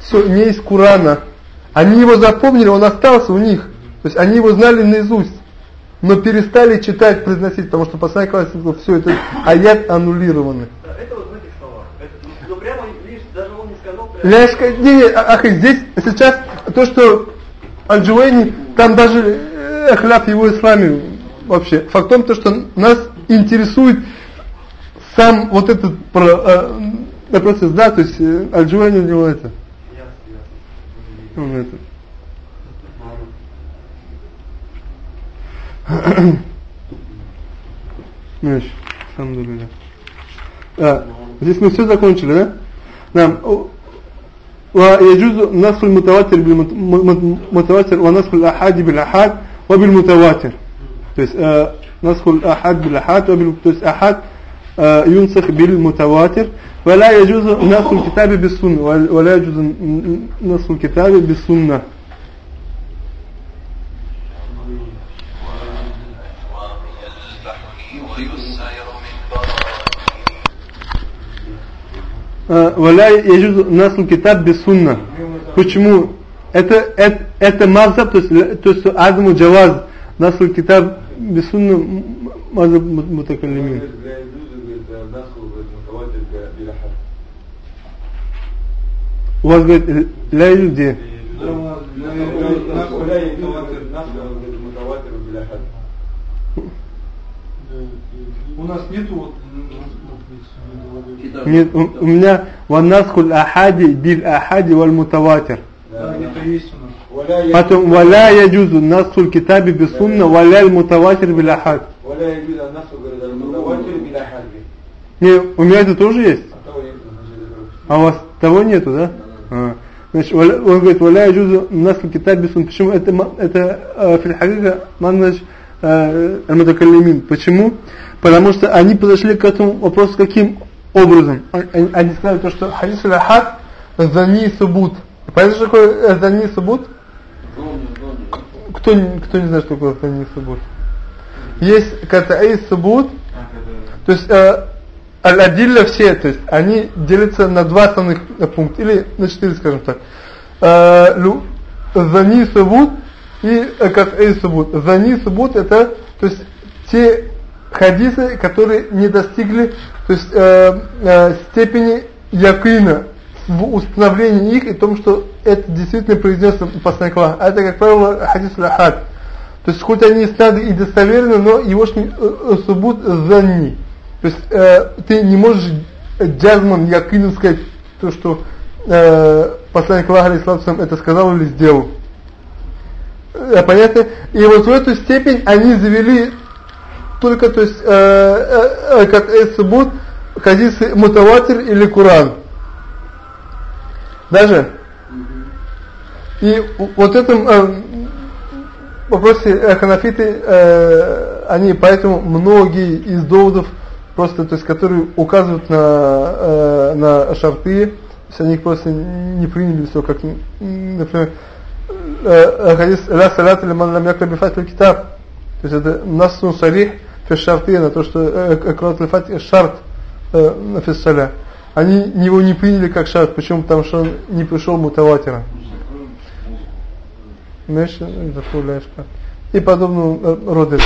все не из Курана. Они его запомнили, он остался у них. То есть они его знали наизусть. Но перестали читать, произносить, потому что посланник все это аят аннулированы. Это вот в этих словах. но прямо, видишь, даже он не сказал... Ляшка, не, не, ах, здесь сейчас то, что Аль-Джуэйни, там даже э, хляф его исламе вообще. Факт в том, то, что нас интересует сам вот этот про, э, процесс, да, то есть э, Аль-Джуэйни у него это. Он это. Значит, алхамдулилля. А, здесь мы все закончили, да? Нам ويجوز نسخ المتواتر بالمتواتر ونسخ الأحاد بالأحاد وبالمتواتر. آه، نسخ الأحاد بالأحاد وبالأحاد آه، ينسخ بالمتواتر. ولا يجوز نسخ الكتاب بالسنة ولا يجوز نسخ الكتاب بالسنة. Э, валя яджузу наслу китаб без сунна. Почему? Это, это, это мазаб, то есть, то есть азму джаваз, наслу китаб без сунна мазаб мутакалимин. У вас, говорит, э, ля яджуз? У нас нету вот нет, у, у меня ванасхуль ахади бил ахади валь мутаватир. Это. Потом валя яджузу насхуль китаби бисунна валя насхуль мутаватир бил ахад. Не, у меня это тоже есть. А у вас того нету, да? А. Значит, он говорит, валя яджузу насхуль китаби бисунна. Почему? Это, это э, фильхагига маннаж э, аль-мутакаллимин. Почему? Потому что они подошли к этому вопросу каким образом. Они сказали то, что хадис аль-ахад зани субут. Понятно, что такое зани субут? Кто, кто не знает, что такое зани субут? Есть катаи субут, то есть э, аль-адилля все, то есть они делятся на два основных пункта, или на четыре, скажем так. Э, зани субут и катаи субут. Зани субут это, то есть те хадисы, которые не достигли то есть, э, э, степени якина в установлении их и том, что это действительно произнес посланник Аллаха. Это, как правило, хадис лахад. То есть, хоть они стады и достоверны, но его э, э, субут занни. То есть, э, ты не можешь джазман якином сказать то, что э, посланник Аллаха это сказал или сделал. Э, понятно? И вот в эту степень они завели только, то есть, э, э, э, как эссубут, хадисы мутаватир или Куран. Даже. И вот этом э, вопросе э, ханафиты, э, они поэтому многие из доводов, просто, то есть, которые указывают на, э, на шарты, то они их просто не приняли все, как, например, Э, э, хадис «Ля салят или ман лам якра бифатил китаб». То есть это насун сарих на то что э, экрат лифатил шарт фиссаля. Они его не приняли как шарт, почему? Потому что он не пришел мутаватира. И подобного рода.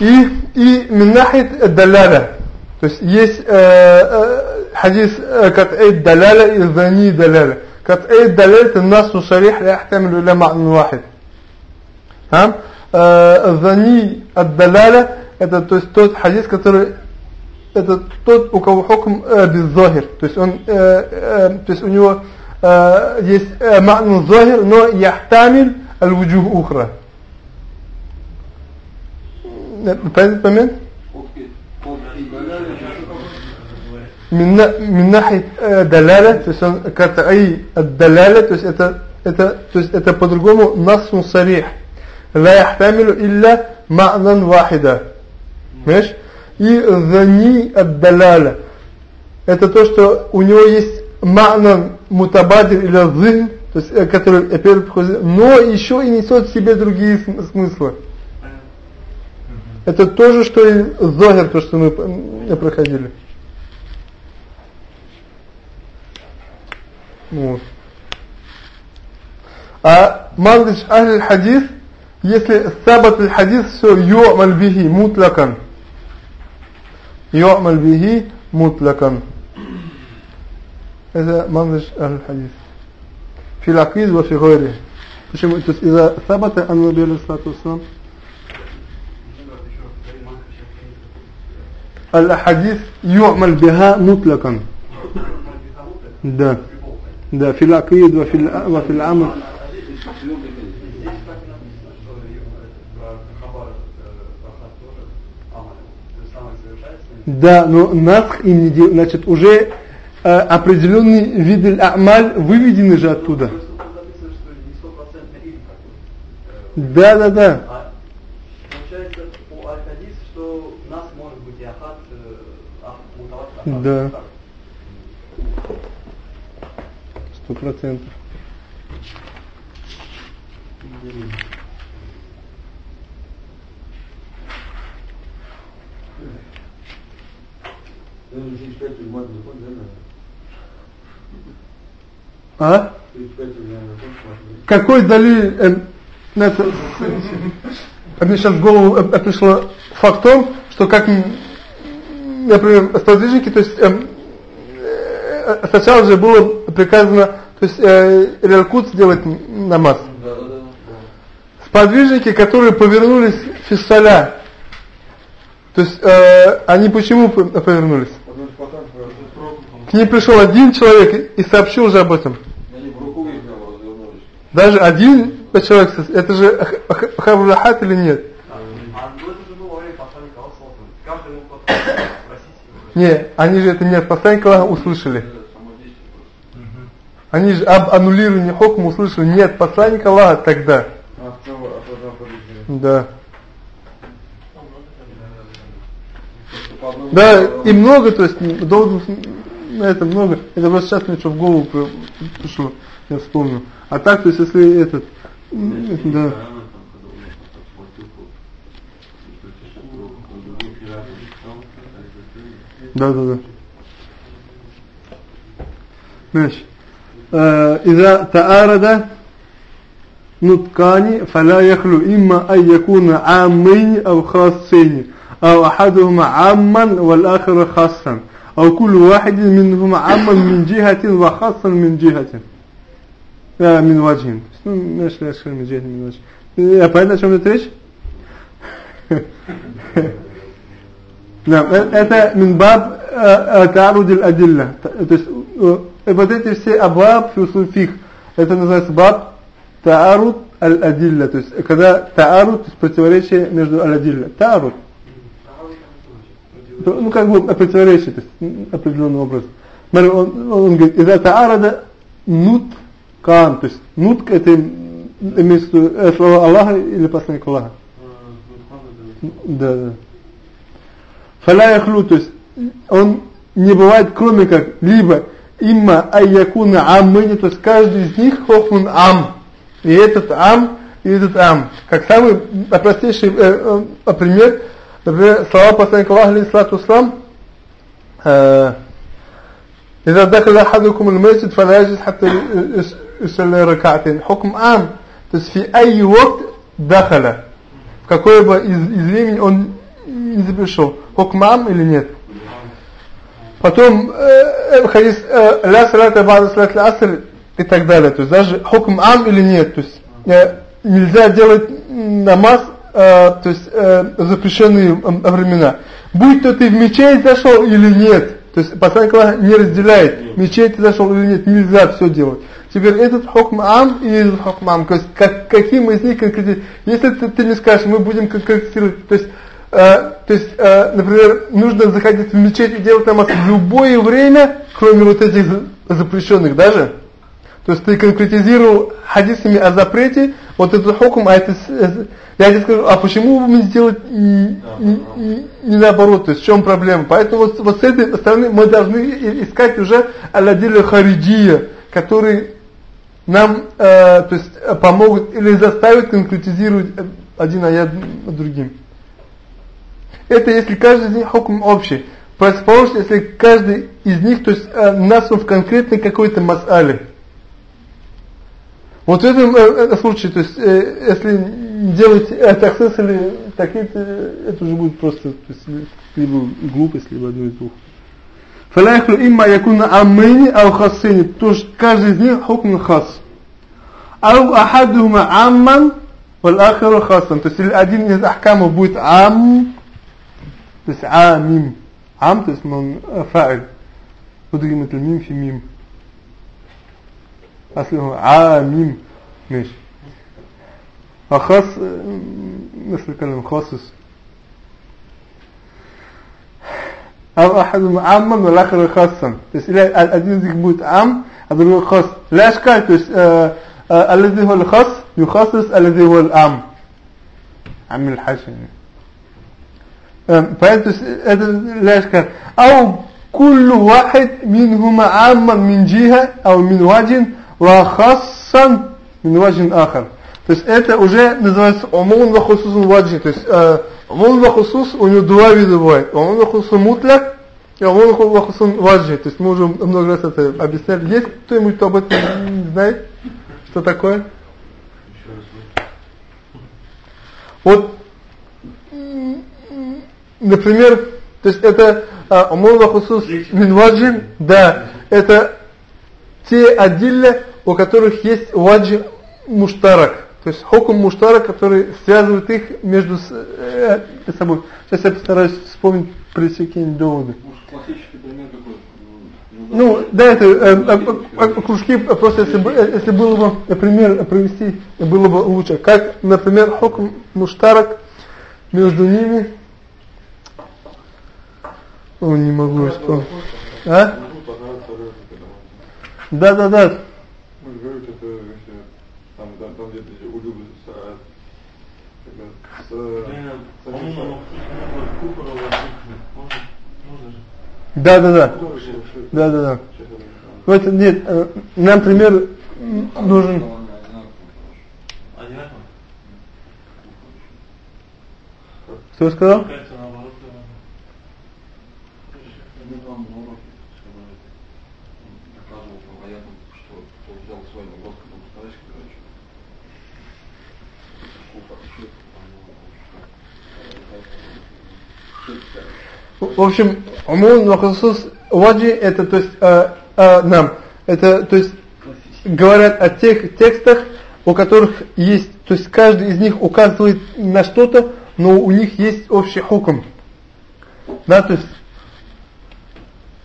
И, и минахит даляля. То есть есть э, э, хадис э, как эйд даляля и зани даляля. دلالة كتعي الدلالة النص صريح لا يحتمل إلا معنى واحد ها الظني الدلالة это то есть тот хадис, который это тот, у кого хукм э, беззахир. То есть он, э, э, то есть у него э, есть э, ма'ну захир, но яхтамиль аль-вуджух ухра. Понятный момент? من من ناحية دلالة то есть он كتعي الدلالة то есть это это то есть это по-другому نص صريح لا يحتمل إلا معنى واحدا Понимаешь? И зани аддаляля. Это то, что у него есть ма'на мутабадир или зын, то есть, э, который первый приходит, но еще и несет в себе другие смыслы. Это то же, что и зогер, то, что мы проходили. Вот. А мандыш ахль хадис, если сабат хадис, все ю'маль бихи, мутлакан. يعمل به مطلقا هذا منهج أهل الحديث في العقيد وفي غيره Почему? То есть إذا ثبت أن النبي عليه الصلاة والسلام الأحاديث يعمل بها مطلقا да Да, филакид, вафилямр. Да, но насх им не делают. Значит, уже э, определенные виды амаль выведены же оттуда. Да, да, да. А получается, у аль что нас может быть и ахад, э, мутават, ахад, да. Сто процентов. А? Какой дали э, это, мне сейчас в голову э, пришло факт том, что как, например, сподвижники, то есть э, э, сначала же было приказано, то есть э, Релкут сделать намаз. Сподвижники, которые повернулись в фиссаля, то есть э, они почему повернулись? К ним пришел один человек и сообщил же об этом. Даже один человек, это же хаврахат или нет? Не, они же это не от посланника услышали. Они же об аннулировании хокма услышали, нет, посланник Аллаха тогда. Да. Да, и много, то есть, должен на это много. Это просто сейчас мне что в голову пришло, я вспомнил. А так, то есть, если этот, да. Да, да, да. Значит, إذا تعارض نطقان فلا يخلو إما أن يكون عامين أو خاصين أو أحدهما عاما والآخر خاصا أو كل واحد منهما عاما من جهة وخاصا من جهة آه من وجه ماشي لا من جهة من وجه يا понятно о чем идет речь? نعم это من باب تعرض الأدلة то есть И вот эти все абваб, фюсун это называется баб таарут аль-адилля, то есть когда таарут, то есть противоречие между аль-адилля, таарут. Ну как бы а противоречие, то есть определенный образ. Он, он говорит, «Иза таарада нуткан», то есть нутк это имеется э, слово Аллаха или посланник Аллаха. Да, да. Фаля то есть он не бывает, кроме как, либо имма айякуна аммыни, то есть каждый из них хохмун ам. И этот ам, и этот ам. Как самый простейший э, э, пример, Например, слова посланника Аллаха, алейхиссалату ислам, إذا دخل أحدكم المسجد فلا يجلس حتى يصلي ركعتين حكم عام то есть في أي وقت دخل в какой бы из, из времени он не пришел хукм ам или нет Потом э, хадис э, ля салата бада салат аср и так далее. То есть даже хукм ам или нет. То есть э, нельзя делать намаз, э, то есть э, запрещенные времена. Будь то ты в мечеть зашел или нет. То есть посланник не разделяет, мечеть ты зашел или нет, нельзя все делать. Теперь этот хукм ам и этот хукм ам, то есть как, каким из них конкретизировать. Если ты, ты не скажешь, мы будем конкретизировать, то есть Э, то есть, э, например, нужно заходить в мечеть и делать намаз в любое время, кроме вот этих запрещенных даже. То есть ты конкретизировал хадисами о запрете, вот этот хукм, а это, я тебе скажу, а почему мы сделать не, не, не наоборот, то есть в чем проблема? Поэтому вот, вот с этой стороны мы должны искать уже аладиля харидия, который нам э, то есть, помогут или заставят конкретизировать один аят другим. Это если каждый из них хукм общий. Противоположно, если каждый из них, то есть э, насу в конкретной какой-то мас'але. Вот в этом э, э случае, то есть, э, если делать э, таксес или так это, э, это уже будет просто то есть, либо глупость, либо одно из двух. Фаляхлю имма якуна аммини ау хасини. То есть каждый из них хукм хас. Ау ахадума амман, вал ахару хасан. То есть один из ахкамов будет амм, بس عام ميم. عام تس من فاعل. Wat مثل ميم في ميم. أصله عاميم ماشي. أخص مثل كلام خصص. أو أحد عاما والآخر خاصا. تسئلة الأدين ذكبوت عام أدرو خاص. لا أشكال تس... آه، آه، الذي هو الخاص يخصص الذي هو العام. عمل الحاشي يعني Эм, поэтому это ляшка. Ау куллю вахид мингума амма мин джиха, ау мин ваджин ва хассан мин ваджин ахар. То есть это уже называется умун ва хусусун ваджин. То есть э, умун ва хусус у него два вида бывает. Умун ва хусус мутляк и умун ва хусус ваджин. То есть мы уже много раз это объясняли. Есть кто-нибудь, кто об этом знает? Что такое? Вот например, то есть это умун ва хусус мин ваджи, да, это те адилля, у которых есть ваджи муштарак. То есть хукм муштарак, который связывает их между э, собой. Сейчас я постараюсь вспомнить привести какие-нибудь доводы. Классический пример какой? Ну, да, это э, э, кружки, просто если, если было бы, например, провести, было бы лучше. Как, например, хукм муштарак между ними. О, не могу вспомнить. А? Да, да, да. Да, да, да. Да, да, да. Вот нет, нам пример нужен. Кто сказал? В общем, умун вахасус ваджи это то есть э, э, нам это то есть говорят о тех текстах, у которых есть, то есть каждый из них указывает на что-то, но у них есть общий хукм. Да, то есть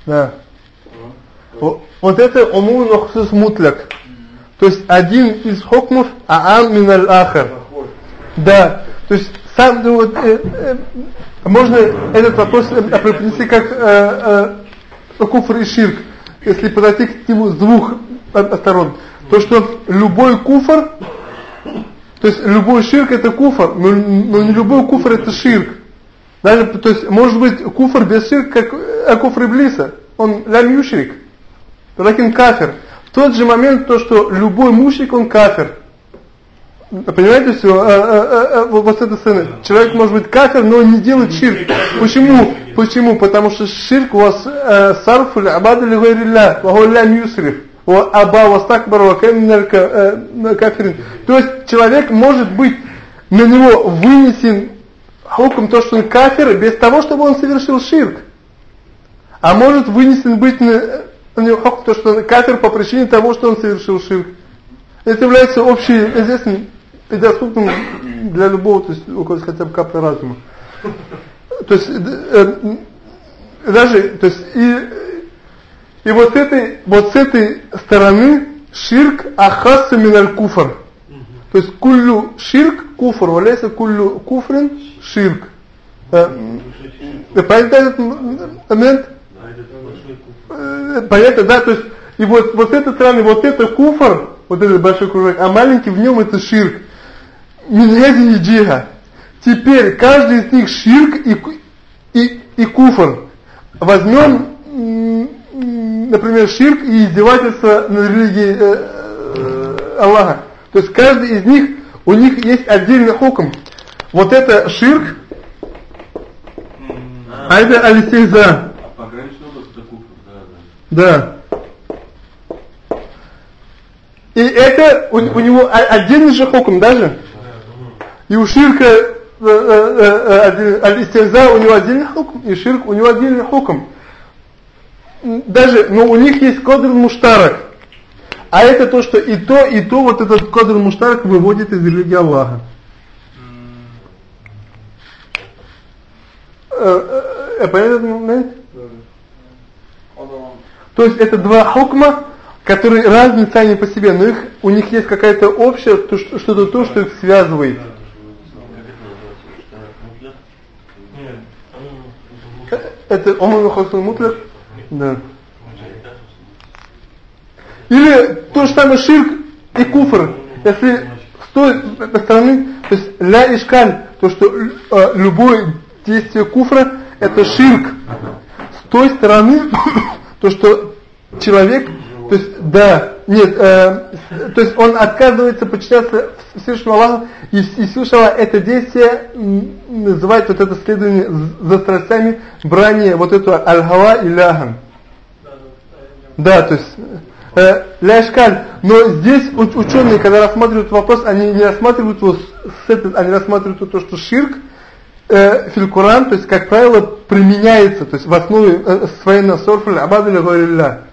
да. Вот это умун вахасус мутляк. То есть один из хукмов аам мин аль-ахар. Да. То есть сам, ну, вот, э, э, можно этот вопрос преподнести как э, э, куфр и ширк, если подойти к нему с двух сторон. То, что любой куфр, то есть любой ширк это куфр, но, но не любой куфр это ширк. Даже, то есть может быть куфр без ширк, как э, куфр иблиса, он лям юшрик, лакин кафир. В тот же момент то, что любой мушрик он кафир. Понимаете все? А, а, а, вот эта сцена. Человек может быть кафир, но не делает ширк. Почему? Почему? Потому что ширк у вас сарф или абад или гайрилля, вахулля мюсриф. Аба вастакбар вакаминар кафирин. То есть человек может быть на него вынесен хуком то, что он кафир, без того, чтобы он совершил ширк. А может вынесен быть на, на него хукм, то, что кафир по причине того, что он совершил ширк. Это является общеизвестным и доступным для любого, то есть у кого хотя бы капля разума. То есть э, э, даже, то есть и и вот этой вот с этой стороны ширк ахасса миналь куфр. То есть куллю ширк куфр, валяйся куллю куфрин ширк. Э, понятно этот момент? Понятно, да, то есть и вот, вот эта стороны, вот это куфр, вот этот большой кружок, а маленький в нем это ширк. И джиха. Теперь каждый из них ширк и, и, и куфр. Возьмем, например, ширк и издевательство над религией э, э, Аллаха. То есть каждый из них, у них есть отдельный хукм. Вот это ширк, а это. А да. Да. И это у, у него отдельный же хукм даже. И у ширка э, э, э, аль-истихза у него отдельный хукм, и ширк у него отдельный хукм. Даже, но у них есть кодр муштарак. А это то, что и то, и то, вот этот кодр муштарак выводит из религии Аллаха. Понятно момент? То есть это два хукма, которые разные сами по себе, но их, у них есть какая-то общая, что-то то, что их связывает. Это Омар Хасан Мутлер? Да. Или то же самое ширк и куфр. Если с той стороны, то есть ля ишкаль, то что э, любое действие куфра это ширк. С той стороны, то что человек, то есть да, нет, э, то есть он отказывается почитаться Всевышнему Аллаху, и, и Всевышнего это действие называет вот это следование за страстями, брание вот этого аль-хава и ляхан. Да, то есть э. Но здесь ученые, когда рассматривают вопрос, они не рассматривают его с этой, они рассматривают то, что ширк э, филькуран, то есть как правило применяется, то есть в основе э, своей насорфаль абаду ля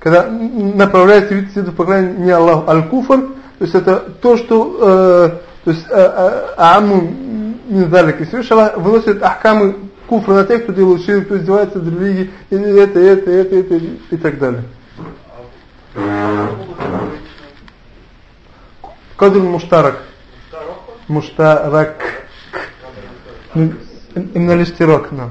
Когда направляется вид света поклонения не Аллах аль-куфр, то есть это то, что э, то есть Ааму Минзалик и Всевышний выносит ахкамы куфра на тех, кто делает ширк, кто издевается над религией, и это, это, это, это и так далее. Кадр муштарак. Муштарак. Именно листирок, да.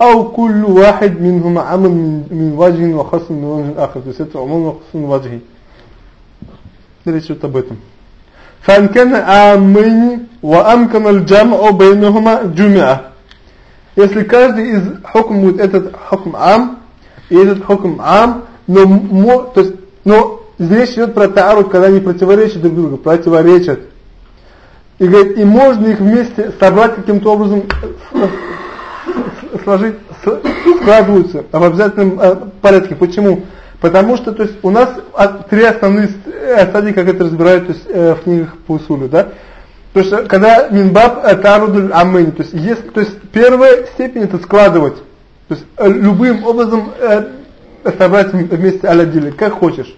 «Ау куллю вахид минхум аман мин ваджин ва хасн мин ваджин ахар». То есть это умам ва хасн ваджи. Речь идет об этом. «Фан кана амани ва амкан аль-джам'у бейнахума джумиа». Если каждый из хукм будет этот хукм ам, и этот хукм ам, но, то есть, но здесь идет про таарут, когда они противоречат друг другу, противоречат. И говорит, и можно их вместе собрать каким-то образом, сложить, складываются в обязательном э, порядке. Почему? Потому что то есть, у нас три основные э, стадии, как это разбирают то есть, э, в книгах по усулю. Да? То есть, когда минбаб тарудуль аммин, то есть, есть, то есть первая степень это складывать. То есть любым образом собрать вместе аль как хочешь.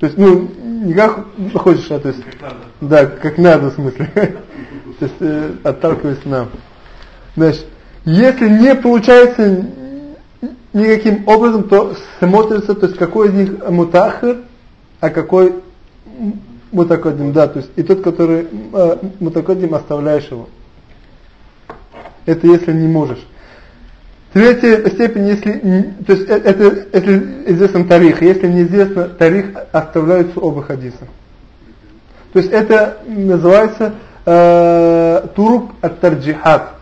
То есть, ну, не как хочешь, а то есть, как да, как надо в смысле. то есть, э, отталкиваясь нам. Значит, если не получается никаким образом, то смотрится, то есть, какой из них мутахир, а какой мутакодим, да, то есть, и тот, который э, мутакодим, оставляешь его. Это если не можешь. Третья степень, если, то есть э, это, это известен тарих, если неизвестно тарих, оставляются оба хадиса. То есть это называется э, турук от-тарджихат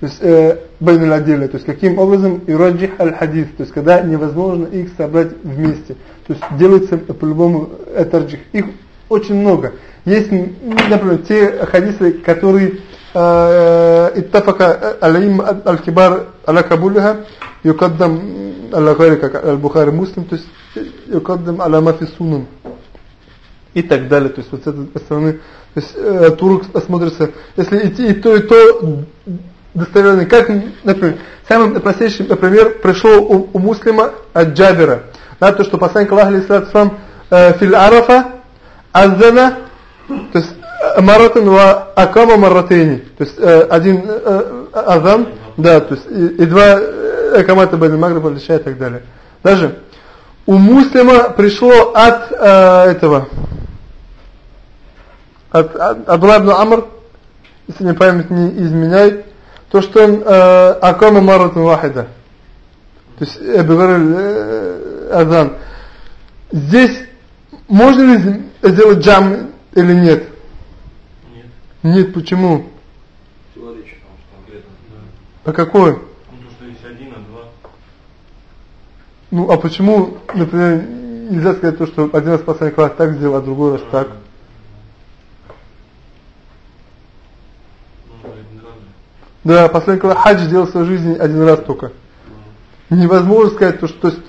То есть э, байна отдельно. То есть каким образом и раджих аль-хадис. То есть когда невозможно их собрать вместе. То есть делается по-любому тарджих. Их очень много. Есть, например, те хадисы, которые اتفق الأئمة الكبار على قبولها يقدم على غير как البخاري مسلم то есть يقدم على ما في السنن и так далее то есть вот с этой стороны то есть э, турок смотрится если идти и то и то достоверно как например самый простейший например пришло у, у муслима от Джабера да, то что посланник Аллаха алейхиссалату э, филь арафа аззана то есть маратан ва акама маратейни. То есть э, один э, азан, да, то есть и, и два акамата бен магриб алиша и так далее. Даже у муслима пришло от э, этого от, от Абдулла Амр, если мне память не изменяет, то что э, акама маратан вахида. То есть Эбигар э, Азан. Здесь можно ли сделать джам или нет? Нет, почему? Человечек, конкретно. А какой? Ну, то, что есть один, а два. Ну, а почему, например, нельзя сказать то, что один раз последний класс так сделал, а другой раз так? Ну, один раз же. Да, последний класс хадж сделал в своей жизни один раз только. Невозможно сказать то, что то есть,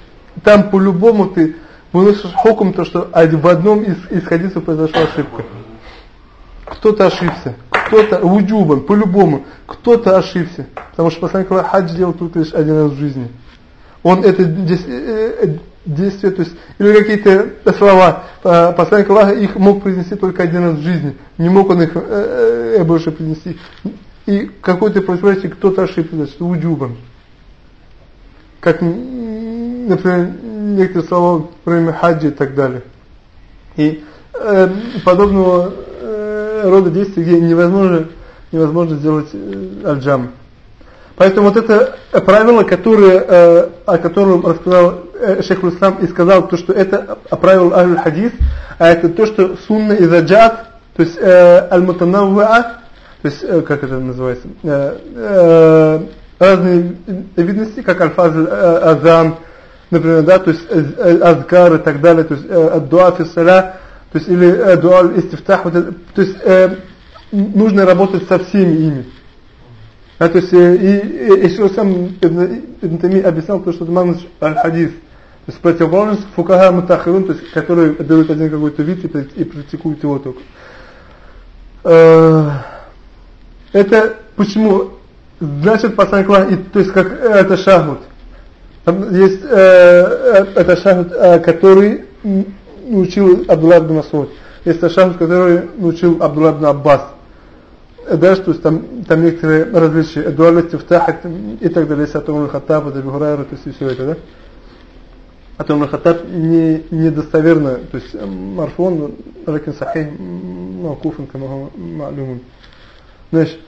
там по-любому ты выносишь хокум, то, что в одном из, из хадисов произошла ошибка. Кто-то ошибся, кто-то уджубан, по-любому, кто-то ошибся. Потому что посланник Аллаха хадж делал только лишь один раз в жизни. Он это э, действие, то есть, или какие-то слова, посланник Аллаха их мог произнести только один раз в жизни. Не мог он их э, э, больше произнести. И какой-то противоречие, кто-то ошибся, значит, уджубан. Как, например, некоторые слова имя хаджи и так далее. И э, подобного рода действий, где невозможно, невозможно сделать э, аль-джам. Поэтому вот это правило, которое, э, о котором рассказал э, шейх Ислам и сказал, то, что это правило аль-хадис, а это то, что сунна и заджат, то есть э, аль-мутанавва, то есть, э, как это называется, э, э, разные видности, как аль-фаз азан, например, да, то есть азкар и так далее, то есть дуа фи то есть или дуаль истифтах, вот это, то есть нужно работать со всеми ими. А, то есть и, и еще сам Ибн, Тами объяснял то, что это аль-хадис. То есть противоположность фукаха мутахирун, то есть которые берут один какой-то вид и, и практикуют его только. Э, это почему? Значит, и, то есть как э, это шахут. Там есть э, э это шахут, э, который научил Абдулла ибн Масуд. Есть Ашам, который научил Абдулла Аббас. Дальше, то есть там, там некоторые различия. Дуалет, Тифтах и так далее. Есть Атум Хаттаб, Аби Хурайра, то есть все это, да? Атум Хаттаб не, недостоверно, то есть Марфон, Ракин Сахей, Маукуфан, Камаху Ма'люмун. Значит,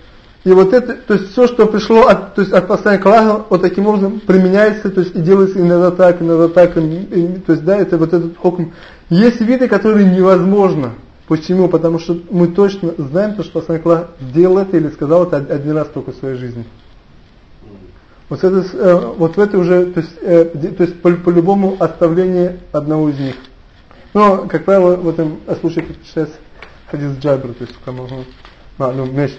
и вот это, то есть все, что пришло от, то есть от посланника Аллаха, вот таким образом применяется, то есть и делается иногда так, иногда так, и, и, то есть да, это вот этот хокм. Есть виды, которые невозможно. Почему? Потому что мы точно знаем, то, что посланник Аллаха сделал это или сказал это один раз только в своей жизни. Вот, это, э, вот в это уже, то есть, э, то есть по-любому по оставление одного из них. Но, как правило, в этом случае предпочитается хадис Джабр, то есть, кому ма'лум, значит.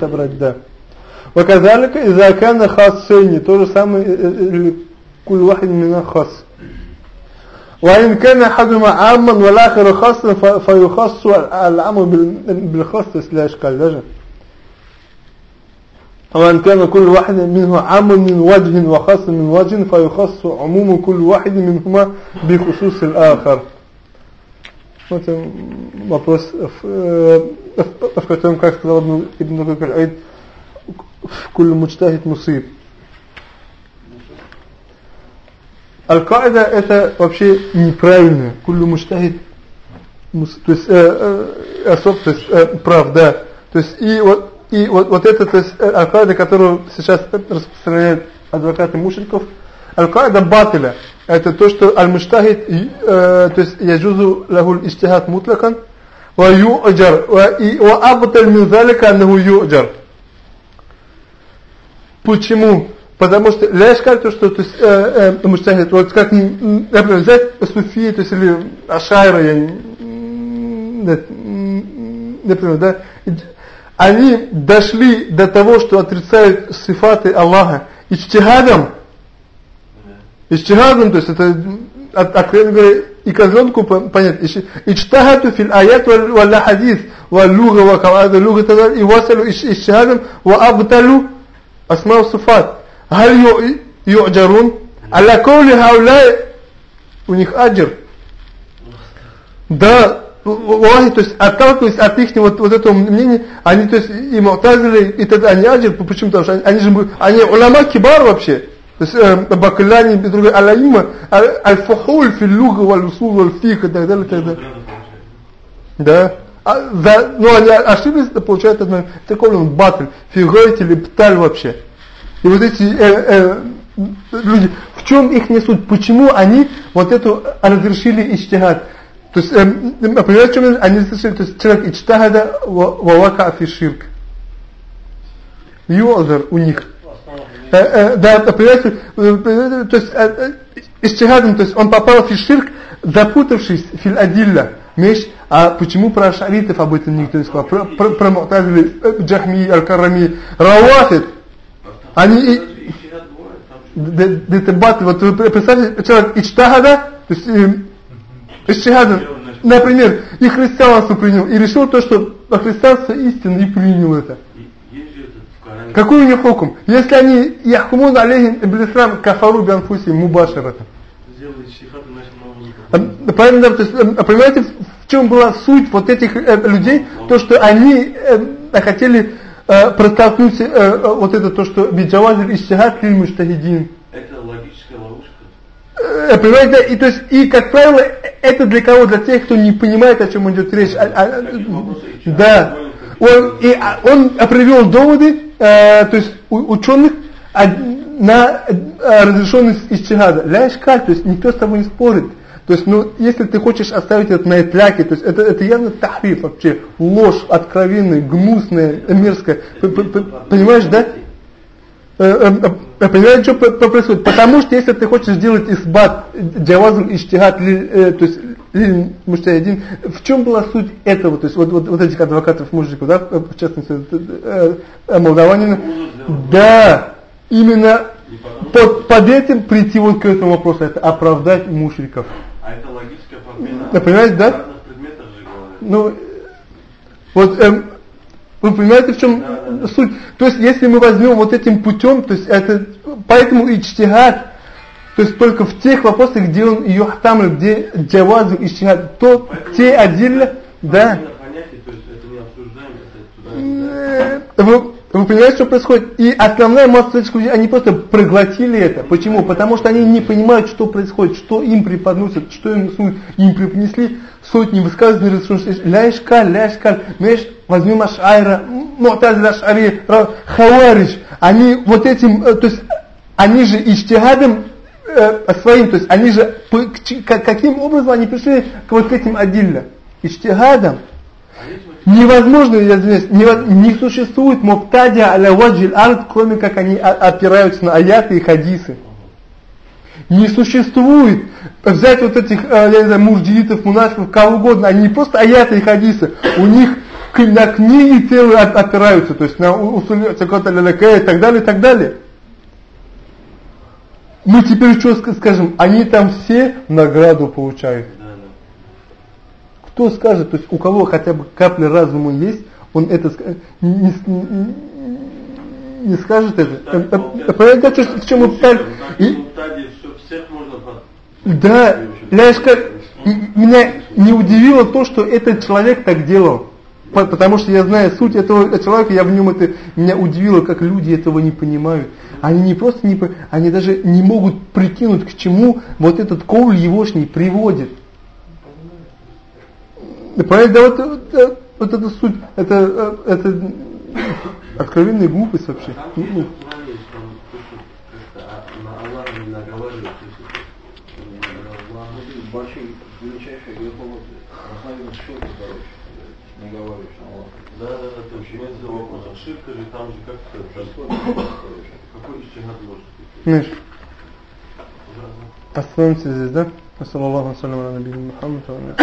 собрать, да. وكذلك إذا كان خاصين то же самое كل واحد منها خاص وإن كان أحدهما عاما والآخر خاصا فيخص العام بالخاص لا إشكال даже وإن كان كل واحد منه عام من وجه وخاص من وجه فيخص عموم كل واحد منهما بخصوص الآخر Вот м, вопрос, в, э, в, в котором, как сказал Ибн Ибн Каль куль мучтахид мусиб. Аль-Каида это вообще неправильно. Кулю муштахид то есть э, э, особ, то есть э, прав, да. То есть и вот и вот, вот это, то есть э, аль-Каида, которую сейчас распространяют адвокаты мушриков, аль-Каида батиля. Это то, что аль-муштахид, э, то есть яджузу лахул иштихад мутлакан, ва ю'джар, ва абталь мин залика аннаху ю'джар. Почему? Потому что ляш то, что то есть, э, э, муштахид, вот как, например, взять суфи, то есть или ашайра, я например, да, они дошли до того, что отрицают сифаты Аллаха ичтихадом, Ичтихадом, то есть это откровенно говоря, и козленку понятно. Ичтахату фил аят валла хадис валлуга ва камаду луга тазар и васалу ичтихадам ва абталу асмау суфат. Галь юджарун? Алла коули хауляй у них аджир. Да, Вахи, то есть отталкиваясь от их вот, вот этого мнения, они, то есть и мутазили, и тогда они аджир, почему? Потому они, они же, они улама кибар вообще. То есть э, Бакаляни и другие, алаима, аль-фухуль фил луга валь-усул валь-фик и так далее, и так далее. Да. А, за, ну они ошиблись, это получается это, такой он батль, фигойте или пталь вообще. И вот эти э, э, люди, в чем их не суть? Почему они вот эту разрешили ичтихад? То есть, э, понимаете, в чем они разрешили? То есть человек ичтихада вавака фи ширк. Юазар у них. Э, э, да, понимаете, э, то есть ичтихадом, то есть он попал в ширк, запутавшись в адилля. Меш, а почему про шаритов об этом никто не сказал? Про, про, про Му'тазили, Джахми, Аль-Карами, Равафид, они дебаты, вот вы представьте, человек ичтахада, то есть э, ичтихада, например, и христианство принял, и решил то, что христианство истинно, и принял это. Какой у них хукум? Если они яхумун алейхим иблисрам кафару бианфуси мубашарата. Правильно, то есть, понимаете, в чем была суть вот этих э, людей, то, что они э, хотели э, протолкнуть э, э, вот это то, что биджавазиль иштихад лиль муштахидин. Это логическая ловушка. Э, понимаете, и то есть, и как правило, это для кого? Для тех, кто не понимает, о чем идет речь. А, а, да. Он, и, а, он привел доводы, э, то есть ученых, на э, разрешенность исчигада. Ля то есть никто с тобой не спорит. То есть, ну, если ты хочешь оставить это на этляке, то есть это, это явно тахриф вообще, ложь откровенная, гнусная, мерзкая. Понимаешь, да? Понимаешь, что происходит? Потому что если ты хочешь сделать избат, джавазм, иштихат, то есть один, в чем была суть этого, то есть вот, вот, вот этих адвокатов мужиков, да, в частности, молдаванина, да, именно под, под этим прийти вот к этому вопросу, это оправдать мушриков. А это логическая подмена. Да, понимаете, да? Ну, вот, эм, вы понимаете, в чем да, да, суть? То есть, если мы возьмем вот этим путем, то есть, это, поэтому ичтихад, то есть, только в тех вопросах, где он ее там, где джавазу ичтихад, то поэтому те отдельно, да. Понятие, это это туда вы, вы понимаете, что происходит? И основная масса человеческих людей, они просто проглотили это. Почему? Потому что они не понимают, что происходит, что им преподносят, что им, им преподнесли сотни высказываний, ляшкаль, ляшкаль, знаешь, возьмем Ашайра, Му'тазиль Ашари, Хавариш, они вот этим, э, то есть, они же ичтихадом э, своим, то есть, они же, каким образом они пришли к вот этим отдельно? Ичтихадом. Невозможно, я извиняюсь, не, не существует муптадия аля ваджил кроме как они опираются на аяты и хадисы. Не существует взять вот этих, э, мурджиитов, мунашков, кого угодно, они не просто аяты и хадисы, у них на книги целые опираются, то есть на усуль и так далее, и так далее. Мы теперь что скажем, они там все награду получают. Кто скажет, то есть у кого хотя бы капля разума есть, он это не, не, не скажет это. Понимаете, в чем мы Да, ляшка, меня не удивило то, что этот человек так делал. Потому что я знаю суть этого человека, я в нем это, меня удивило, как люди этого не понимают. Они не просто не, они даже не могут прикинуть, к чему вот этот ковль егошний приводит. Понимаете, да вот, вот, вот это суть, это, это откровенная глупость вообще. Ну, большой, величайший греховод, разновидность ширка, короче, не говоришь на Аллах. Да, да, да, то есть имеется вопрос, ошибка же там же как какой ичтихад может быть? Остановимся здесь, да? Саллаллаху набиина Мухаммад.